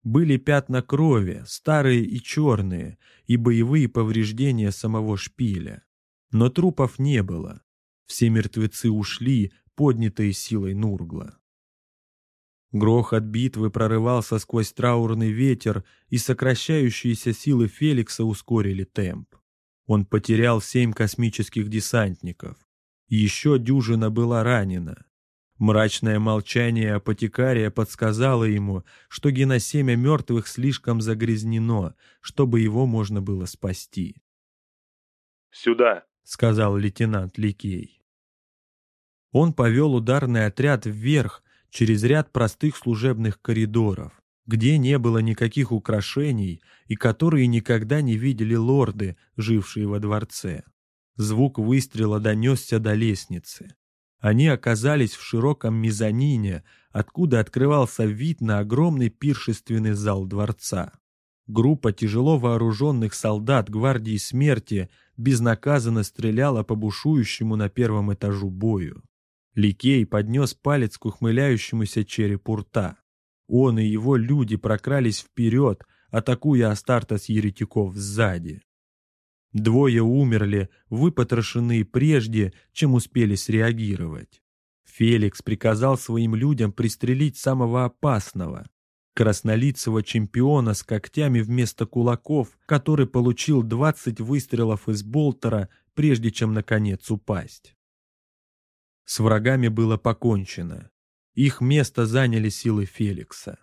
Были пятна крови, старые и черные, и боевые повреждения самого шпиля. Но трупов не было. Все мертвецы ушли, поднятые силой Нургла. Грохот битвы прорывался сквозь траурный ветер, и сокращающиеся силы Феликса ускорили темп. Он потерял семь космических десантников. Еще дюжина была ранена. Мрачное молчание апотекария подсказало ему, что геносемя мертвых слишком загрязнено, чтобы его можно было спасти. «Сюда!» — сказал лейтенант Ликей. Он повел ударный отряд вверх, через ряд простых служебных коридоров, где не было никаких украшений и которые никогда не видели лорды, жившие во дворце. Звук выстрела донесся до лестницы. Они оказались в широком мезонине, откуда открывался вид на огромный пиршественный зал дворца. Группа тяжело вооруженных солдат гвардии смерти безнаказанно стреляла по бушующему на первом этажу бою. Ликей поднес палец к ухмыляющемуся черепу рта. Он и его люди прокрались вперед, атакуя Астартес еретиков сзади. Двое умерли, выпотрошенные прежде, чем успели среагировать. Феликс приказал своим людям пристрелить самого опасного. краснолицего чемпиона с когтями вместо кулаков, который получил 20 выстрелов из болтера, прежде чем наконец упасть. С врагами было покончено. Их место заняли силы Феликса.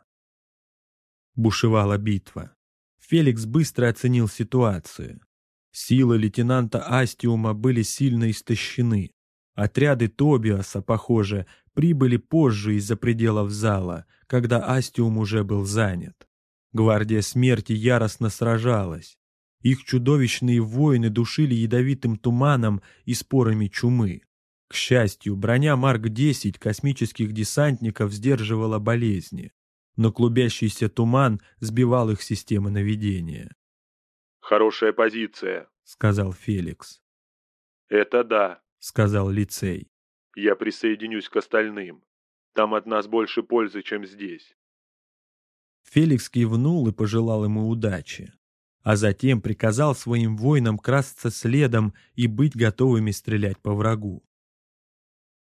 Бушевала битва. Феликс быстро оценил ситуацию. Силы лейтенанта Астиума были сильно истощены. Отряды Тобиаса, похоже, прибыли позже из-за пределов зала, когда Астиум уже был занят. Гвардия смерти яростно сражалась. Их чудовищные воины душили ядовитым туманом и спорами чумы. К счастью, броня Марк-10 космических десантников сдерживала болезни, но клубящийся туман сбивал их системы наведения. «Хорошая позиция», — сказал Феликс. «Это да», — сказал Лицей. Я присоединюсь к остальным. Там от нас больше пользы, чем здесь. Феликс кивнул и пожелал ему удачи, а затем приказал своим воинам красться следом и быть готовыми стрелять по врагу.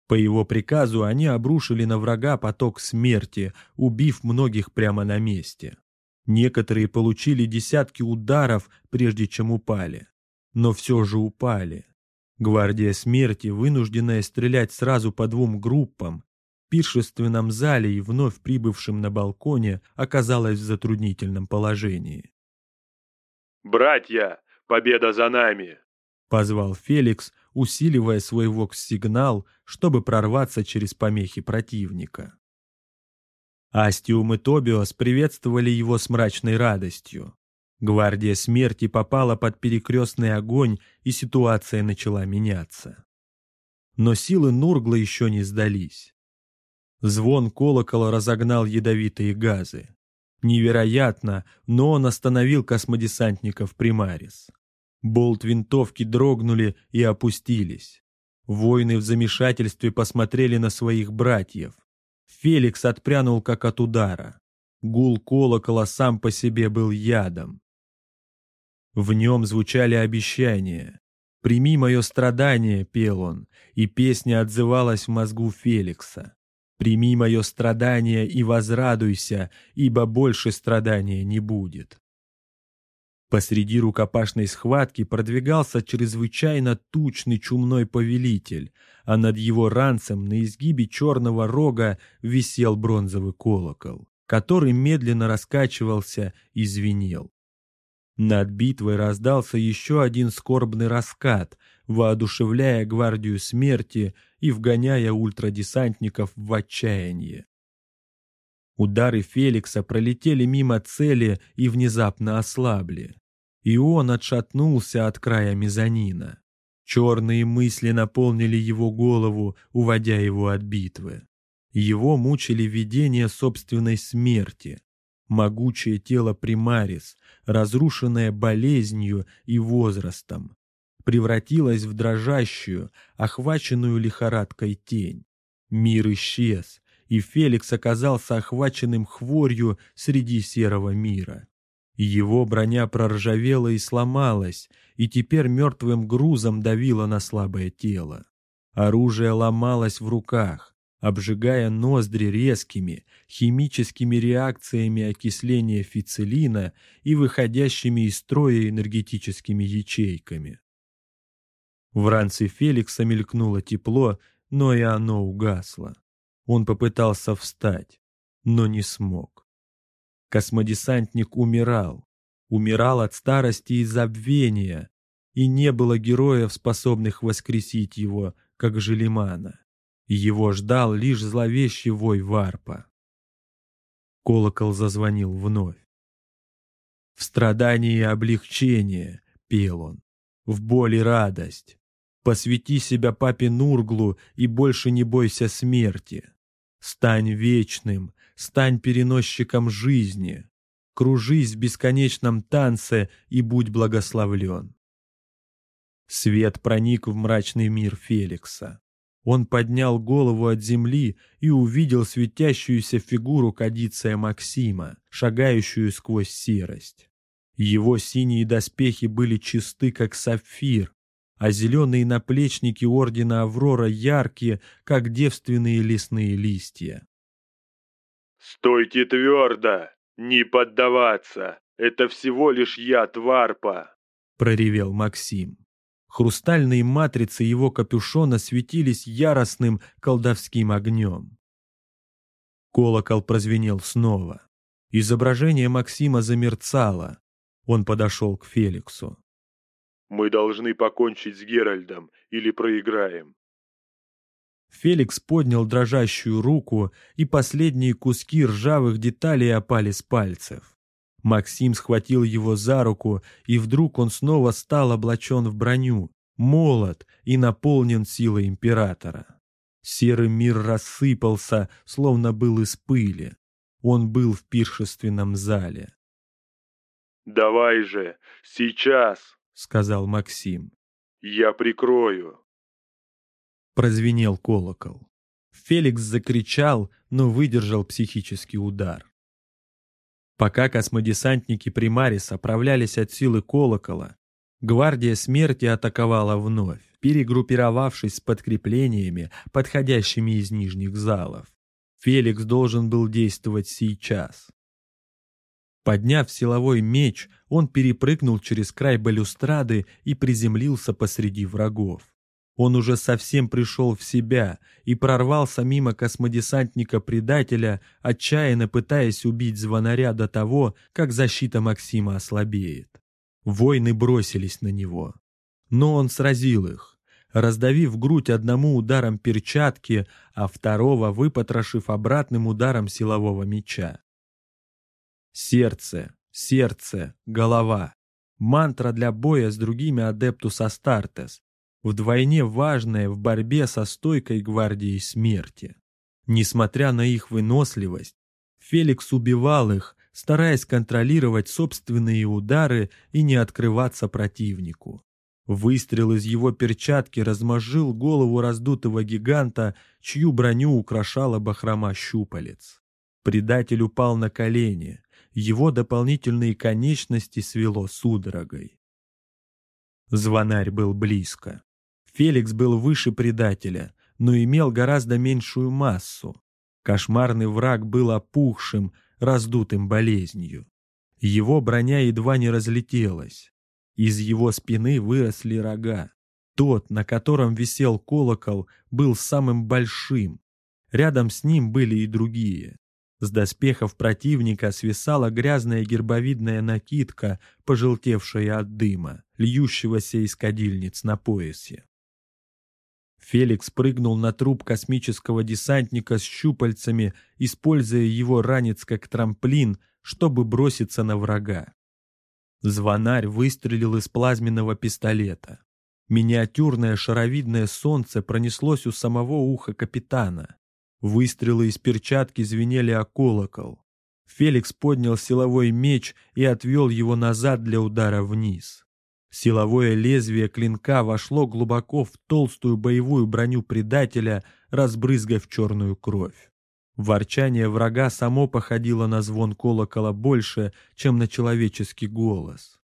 По его приказу они обрушили на врага поток смерти, убив многих прямо на месте. Некоторые получили десятки ударов, прежде чем упали. Но все же упали. Гвардия смерти, вынужденная стрелять сразу по двум группам, в пиршественном зале и вновь прибывшим на балконе, оказалась в затруднительном положении. «Братья, победа за нами!» — позвал Феликс, усиливая свой вокс-сигнал, чтобы прорваться через помехи противника. Астиум и Тобиос приветствовали его с мрачной радостью. Гвардия смерти попала под перекрестный огонь, и ситуация начала меняться. Но силы Нургла еще не сдались. Звон колокола разогнал ядовитые газы. Невероятно, но он остановил космодесантников Примарис. Болт винтовки дрогнули и опустились. Воины в замешательстве посмотрели на своих братьев. Феликс отпрянул как от удара. Гул колокола сам по себе был ядом. В нем звучали обещания. «Прими мое страдание», — пел он, и песня отзывалась в мозгу Феликса. «Прими мое страдание и возрадуйся, ибо больше страдания не будет». Посреди рукопашной схватки продвигался чрезвычайно тучный чумной повелитель, а над его ранцем на изгибе черного рога висел бронзовый колокол, который медленно раскачивался и звенел. Над битвой раздался еще один скорбный раскат, воодушевляя гвардию смерти и вгоняя ультрадесантников в отчаяние. Удары Феликса пролетели мимо цели и внезапно ослабли. И он отшатнулся от края мезонина. Черные мысли наполнили его голову, уводя его от битвы. Его мучили видения собственной смерти. Могучее тело Примарис, разрушенное болезнью и возрастом, превратилось в дрожащую, охваченную лихорадкой тень. Мир исчез, и Феликс оказался охваченным хворью среди серого мира. Его броня проржавела и сломалась, и теперь мертвым грузом давила на слабое тело. Оружие ломалось в руках, обжигая ноздри резкими химическими реакциями окисления фицилина и выходящими из строя энергетическими ячейками. В ранце Феликса мелькнуло тепло, но и оно угасло. Он попытался встать, но не смог. Космодесантник умирал, умирал от старости и забвения, и не было героев, способных воскресить его, как Желимана. Его ждал лишь зловещий вой варпа. Колокол зазвонил вновь. «В страдании облегчение», — пел он, — «в боли радость. Посвяти себя папе Нурглу и больше не бойся смерти. Стань вечным, стань переносчиком жизни. Кружись в бесконечном танце и будь благословлен». Свет проник в мрачный мир Феликса. Он поднял голову от земли и увидел светящуюся фигуру кадиция Максима, шагающую сквозь серость. Его синие доспехи были чисты, как сапфир, а зеленые наплечники ордена Аврора яркие, как девственные лесные листья. «Стойте твердо!» «Не поддаваться! Это всего лишь яд варпа!» — проревел Максим. Хрустальные матрицы его капюшона светились яростным колдовским огнем. Колокол прозвенел снова. Изображение Максима замерцало. Он подошел к Феликсу. «Мы должны покончить с Геральдом или проиграем». Феликс поднял дрожащую руку, и последние куски ржавых деталей опали с пальцев. Максим схватил его за руку, и вдруг он снова стал облачен в броню, молод и наполнен силой императора. Серый мир рассыпался, словно был из пыли. Он был в пиршественном зале. «Давай же, сейчас!» — сказал Максим. «Я прикрою!» Прозвенел колокол. Феликс закричал, но выдержал психический удар. Пока космодесантники Примарис оправлялись от силы колокола, гвардия смерти атаковала вновь, перегруппировавшись с подкреплениями, подходящими из нижних залов. Феликс должен был действовать сейчас. Подняв силовой меч, он перепрыгнул через край балюстрады и приземлился посреди врагов. Он уже совсем пришел в себя и прорвался мимо космодесантника-предателя, отчаянно пытаясь убить звонаря до того, как защита Максима ослабеет. Войны бросились на него. Но он сразил их, раздавив грудь одному ударом перчатки, а второго выпотрошив обратным ударом силового меча. Сердце, сердце, голова. Мантра для боя с другими Адептус Астартес, вдвойне важное в борьбе со стойкой гвардией смерти. Несмотря на их выносливость, Феликс убивал их, стараясь контролировать собственные удары и не открываться противнику. Выстрел из его перчатки размозжил голову раздутого гиганта, чью броню украшала бахрома щупалец. Предатель упал на колени, его дополнительные конечности свело судорогой. Звонарь был близко. Феликс был выше предателя, но имел гораздо меньшую массу. Кошмарный враг был опухшим, раздутым болезнью. Его броня едва не разлетелась. Из его спины выросли рога. Тот, на котором висел колокол, был самым большим. Рядом с ним были и другие. С доспехов противника свисала грязная гербовидная накидка, пожелтевшая от дыма, льющегося из кадильниц на поясе. Феликс прыгнул на труп космического десантника с щупальцами, используя его ранец как трамплин, чтобы броситься на врага. Звонарь выстрелил из плазменного пистолета. Миниатюрное шаровидное солнце пронеслось у самого уха капитана. Выстрелы из перчатки звенели о колокол. Феликс поднял силовой меч и отвел его назад для удара вниз. Силовое лезвие клинка вошло глубоко в толстую боевую броню предателя, разбрызгав черную кровь. Ворчание врага само походило на звон колокола больше, чем на человеческий голос.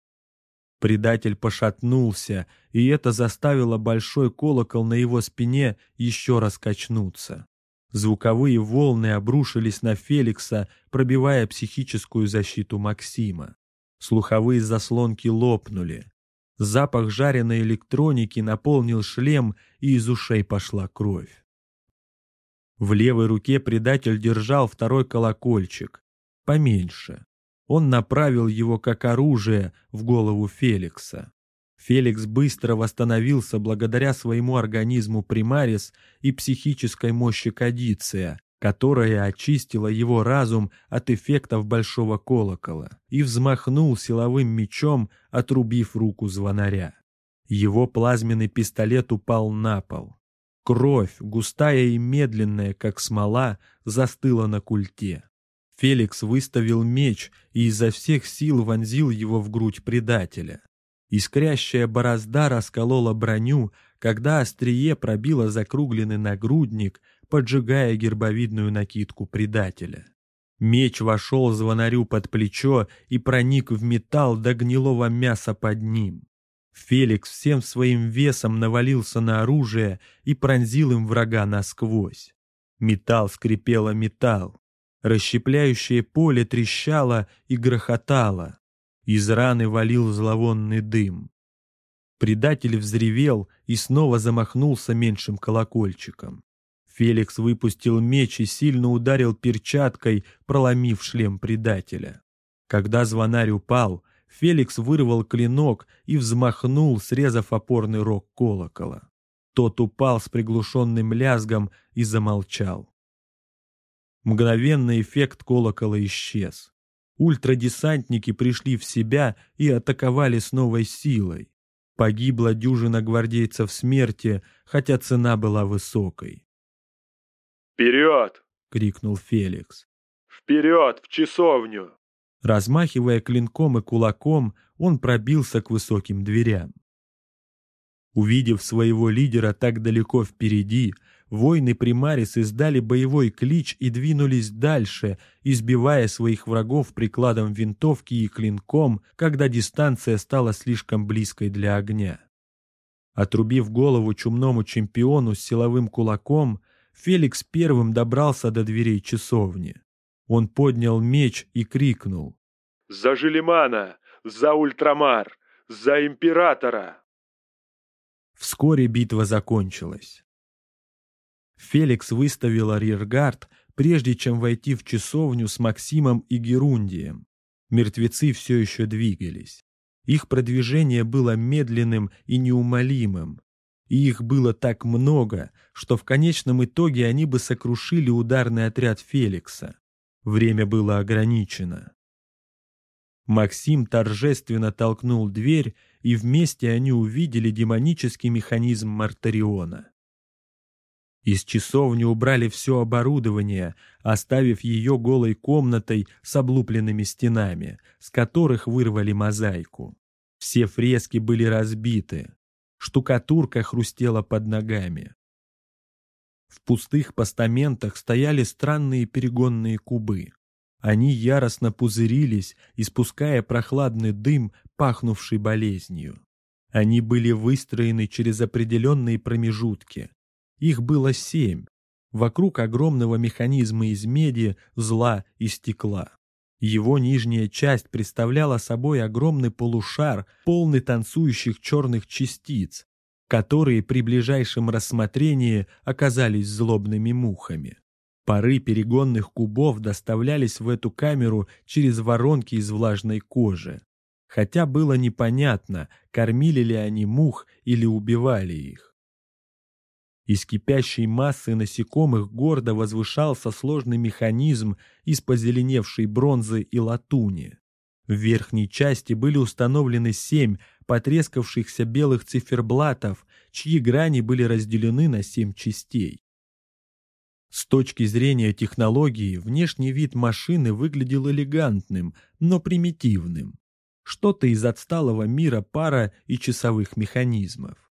Предатель пошатнулся, и это заставило большой колокол на его спине еще раз качнуться. Звуковые волны обрушились на Феликса, пробивая психическую защиту Максима. Слуховые заслонки лопнули. Запах жареной электроники наполнил шлем, и из ушей пошла кровь. В левой руке предатель держал второй колокольчик, поменьше. Он направил его как оружие в голову Феликса. Феликс быстро восстановился благодаря своему организму Примарис и психической мощи Кадиция, которая очистила его разум от эффектов большого колокола, и взмахнул силовым мечом, отрубив руку звонаря. Его плазменный пистолет упал на пол. Кровь, густая и медленная, как смола, застыла на культе. Феликс выставил меч и изо всех сил вонзил его в грудь предателя. Искрящая борозда расколола броню, когда острие пробило закругленный нагрудник, поджигая гербовидную накидку предателя. Меч вошел звонарю под плечо и проник в металл до гнилого мяса под ним. Феликс всем своим весом навалился на оружие и пронзил им врага насквозь. Металл скрипело металл. Расщепляющее поле трещало и грохотало. Из раны валил зловонный дым. Предатель взревел и снова замахнулся меньшим колокольчиком. Феликс выпустил меч и сильно ударил перчаткой, проломив шлем предателя. Когда звонарь упал, Феликс вырвал клинок и взмахнул, срезав опорный рог колокола. Тот упал с приглушенным лязгом и замолчал. Мгновенно эффект колокола исчез. Ультрадесантники пришли в себя и атаковали с новой силой. Погибла дюжина гвардейцев смерти, хотя цена была высокой. «Вперед!» — крикнул Феликс. «Вперед, в часовню!» Размахивая клинком и кулаком, он пробился к высоким дверям. Увидев своего лидера так далеко впереди, воины Примарис издали боевой клич и двинулись дальше, избивая своих врагов прикладом винтовки и клинком, когда дистанция стала слишком близкой для огня. Отрубив голову чумному чемпиону с силовым кулаком, Феликс первым добрался до дверей часовни. Он поднял меч и крикнул. «За Желемана! За Ультрамар! За Императора!» Вскоре битва закончилась. Феликс выставил арьергард, прежде чем войти в часовню с Максимом и Герундием. Мертвецы все еще двигались. Их продвижение было медленным и неумолимым. И их было так много, что в конечном итоге они бы сокрушили ударный отряд Феликса. Время было ограничено. Максим торжественно толкнул дверь, и вместе они увидели демонический механизм Мартариона. Из часовни убрали все оборудование, оставив ее голой комнатой с облупленными стенами, с которых вырвали мозаику. Все фрески были разбиты. Штукатурка хрустела под ногами. В пустых постаментах стояли странные перегонные кубы. Они яростно пузырились, испуская прохладный дым, пахнувший болезнью. Они были выстроены через определенные промежутки. Их было семь, вокруг огромного механизма из меди, зла и стекла. Его нижняя часть представляла собой огромный полушар, полный танцующих черных частиц, которые при ближайшем рассмотрении оказались злобными мухами. Пары перегонных кубов доставлялись в эту камеру через воронки из влажной кожи. Хотя было непонятно, кормили ли они мух или убивали их. Из кипящей массы насекомых гордо возвышался сложный механизм из позеленевшей бронзы и латуни. В верхней части были установлены семь потрескавшихся белых циферблатов, чьи грани были разделены на семь частей. С точки зрения технологии, внешний вид машины выглядел элегантным, но примитивным. Что-то из отсталого мира пара и часовых механизмов.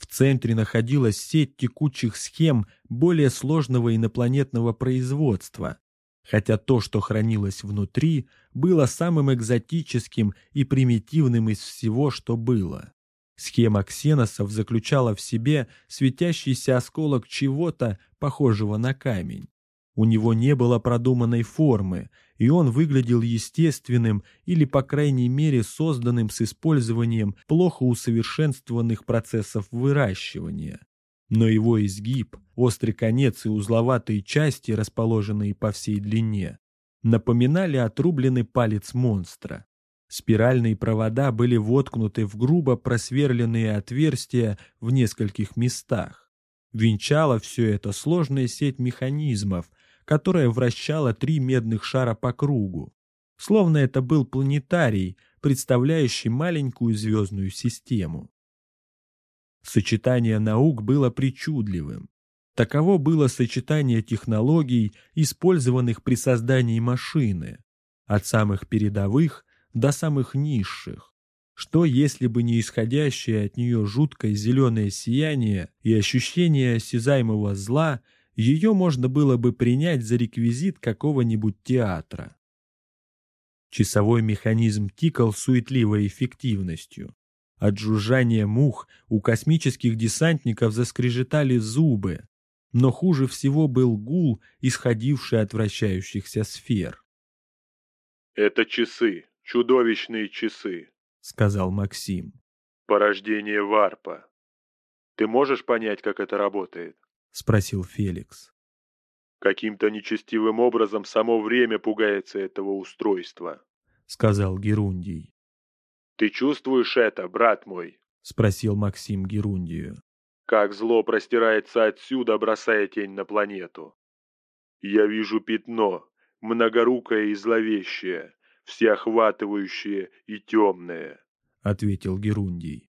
В центре находилась сеть текучих схем более сложного инопланетного производства, хотя то, что хранилось внутри, было самым экзотическим и примитивным из всего, что было. Схема ксеносов заключала в себе светящийся осколок чего-то, похожего на камень. У него не было продуманной формы, и он выглядел естественным или, по крайней мере, созданным с использованием плохо усовершенствованных процессов выращивания. Но его изгиб, острый конец и узловатые части, расположенные по всей длине, напоминали отрубленный палец монстра. Спиральные провода были воткнуты в грубо просверленные отверстия в нескольких местах. Венчала все это сложная сеть механизмов, которая вращала три медных шара по кругу. Словно это был планетарий, представляющий маленькую звездную систему. Сочетание наук было причудливым. Таково было сочетание технологий, использованных при создании машины, от самых передовых до самых низших. Что если бы не исходящее от нее жуткое зеленое сияние и ощущение осязаемого зла – ее можно было бы принять за реквизит какого-нибудь театра. Часовой механизм тикал суетливой эффективностью. От жужжания мух у космических десантников заскрежетали зубы. Но хуже всего был гул, исходивший от вращающихся сфер. «Это часы, чудовищные часы», — сказал Максим. «Порождение варпа. Ты можешь понять, как это работает?» — спросил Феликс. «Каким-то нечестивым образом само время пугается этого устройства», — сказал Герундий. «Ты чувствуешь это, брат мой?» — спросил Максим Герундию. «Как зло простирается отсюда, бросая тень на планету. Я вижу пятно, многорукое и зловещее, всеохватывающее и темное», — ответил Герундий.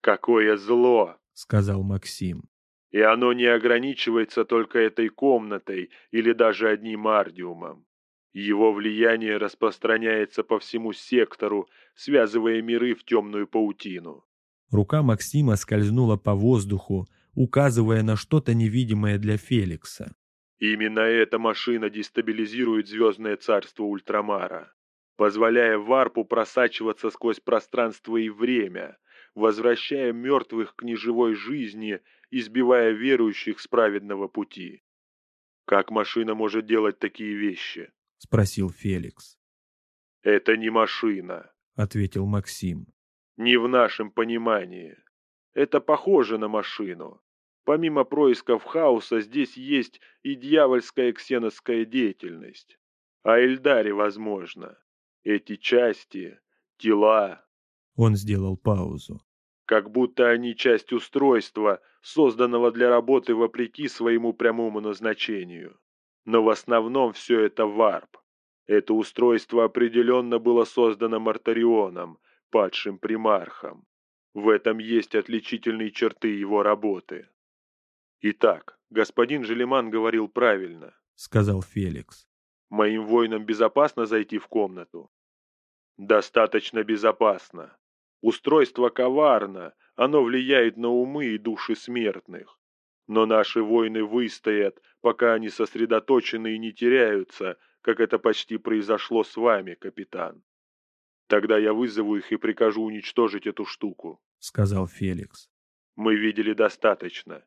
«Какое зло!» — сказал Максим. «И оно не ограничивается только этой комнатой или даже одним ардиумом. Его влияние распространяется по всему сектору, связывая миры в темную паутину. Рука Максима скользнула по воздуху, указывая на что-то невидимое для Феликса. Именно эта машина дестабилизирует звездное царство Ультрамара, позволяя варпу просачиваться сквозь пространство и время, возвращая мертвых к неживой жизни и сбивая верующих с праведного пути. Как машина может делать такие вещи? — спросил Феликс. «Это не машина», — ответил Максим. «Не в нашем понимании. Это похоже на машину. Помимо происков хаоса, здесь есть и дьявольская ксеновская деятельность. А Эльдаре возможно. Эти части, тела...» Он сделал паузу. «Как будто они часть устройства, созданного для работы вопреки своему прямому назначению. Но в основном все это варп. Это устройство определенно было создано Мартарионом, падшим примархом. В этом есть отличительные черты его работы. Итак, господин Желеман говорил правильно, сказал Феликс. Моим воинам безопасно зайти в комнату? Достаточно безопасно. Устройство коварно, оно влияет на умы и души смертных. Но наши воины выстоят, пока они сосредоточены и не теряются, как это почти произошло с вами, капитан. Тогда я вызову их и прикажу уничтожить эту штуку», — сказал Феликс. «Мы видели достаточно.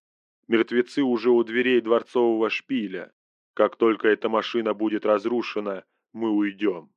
Мертвецы уже у дверей дворцового шпиля. Как только эта машина будет разрушена, мы уйдем».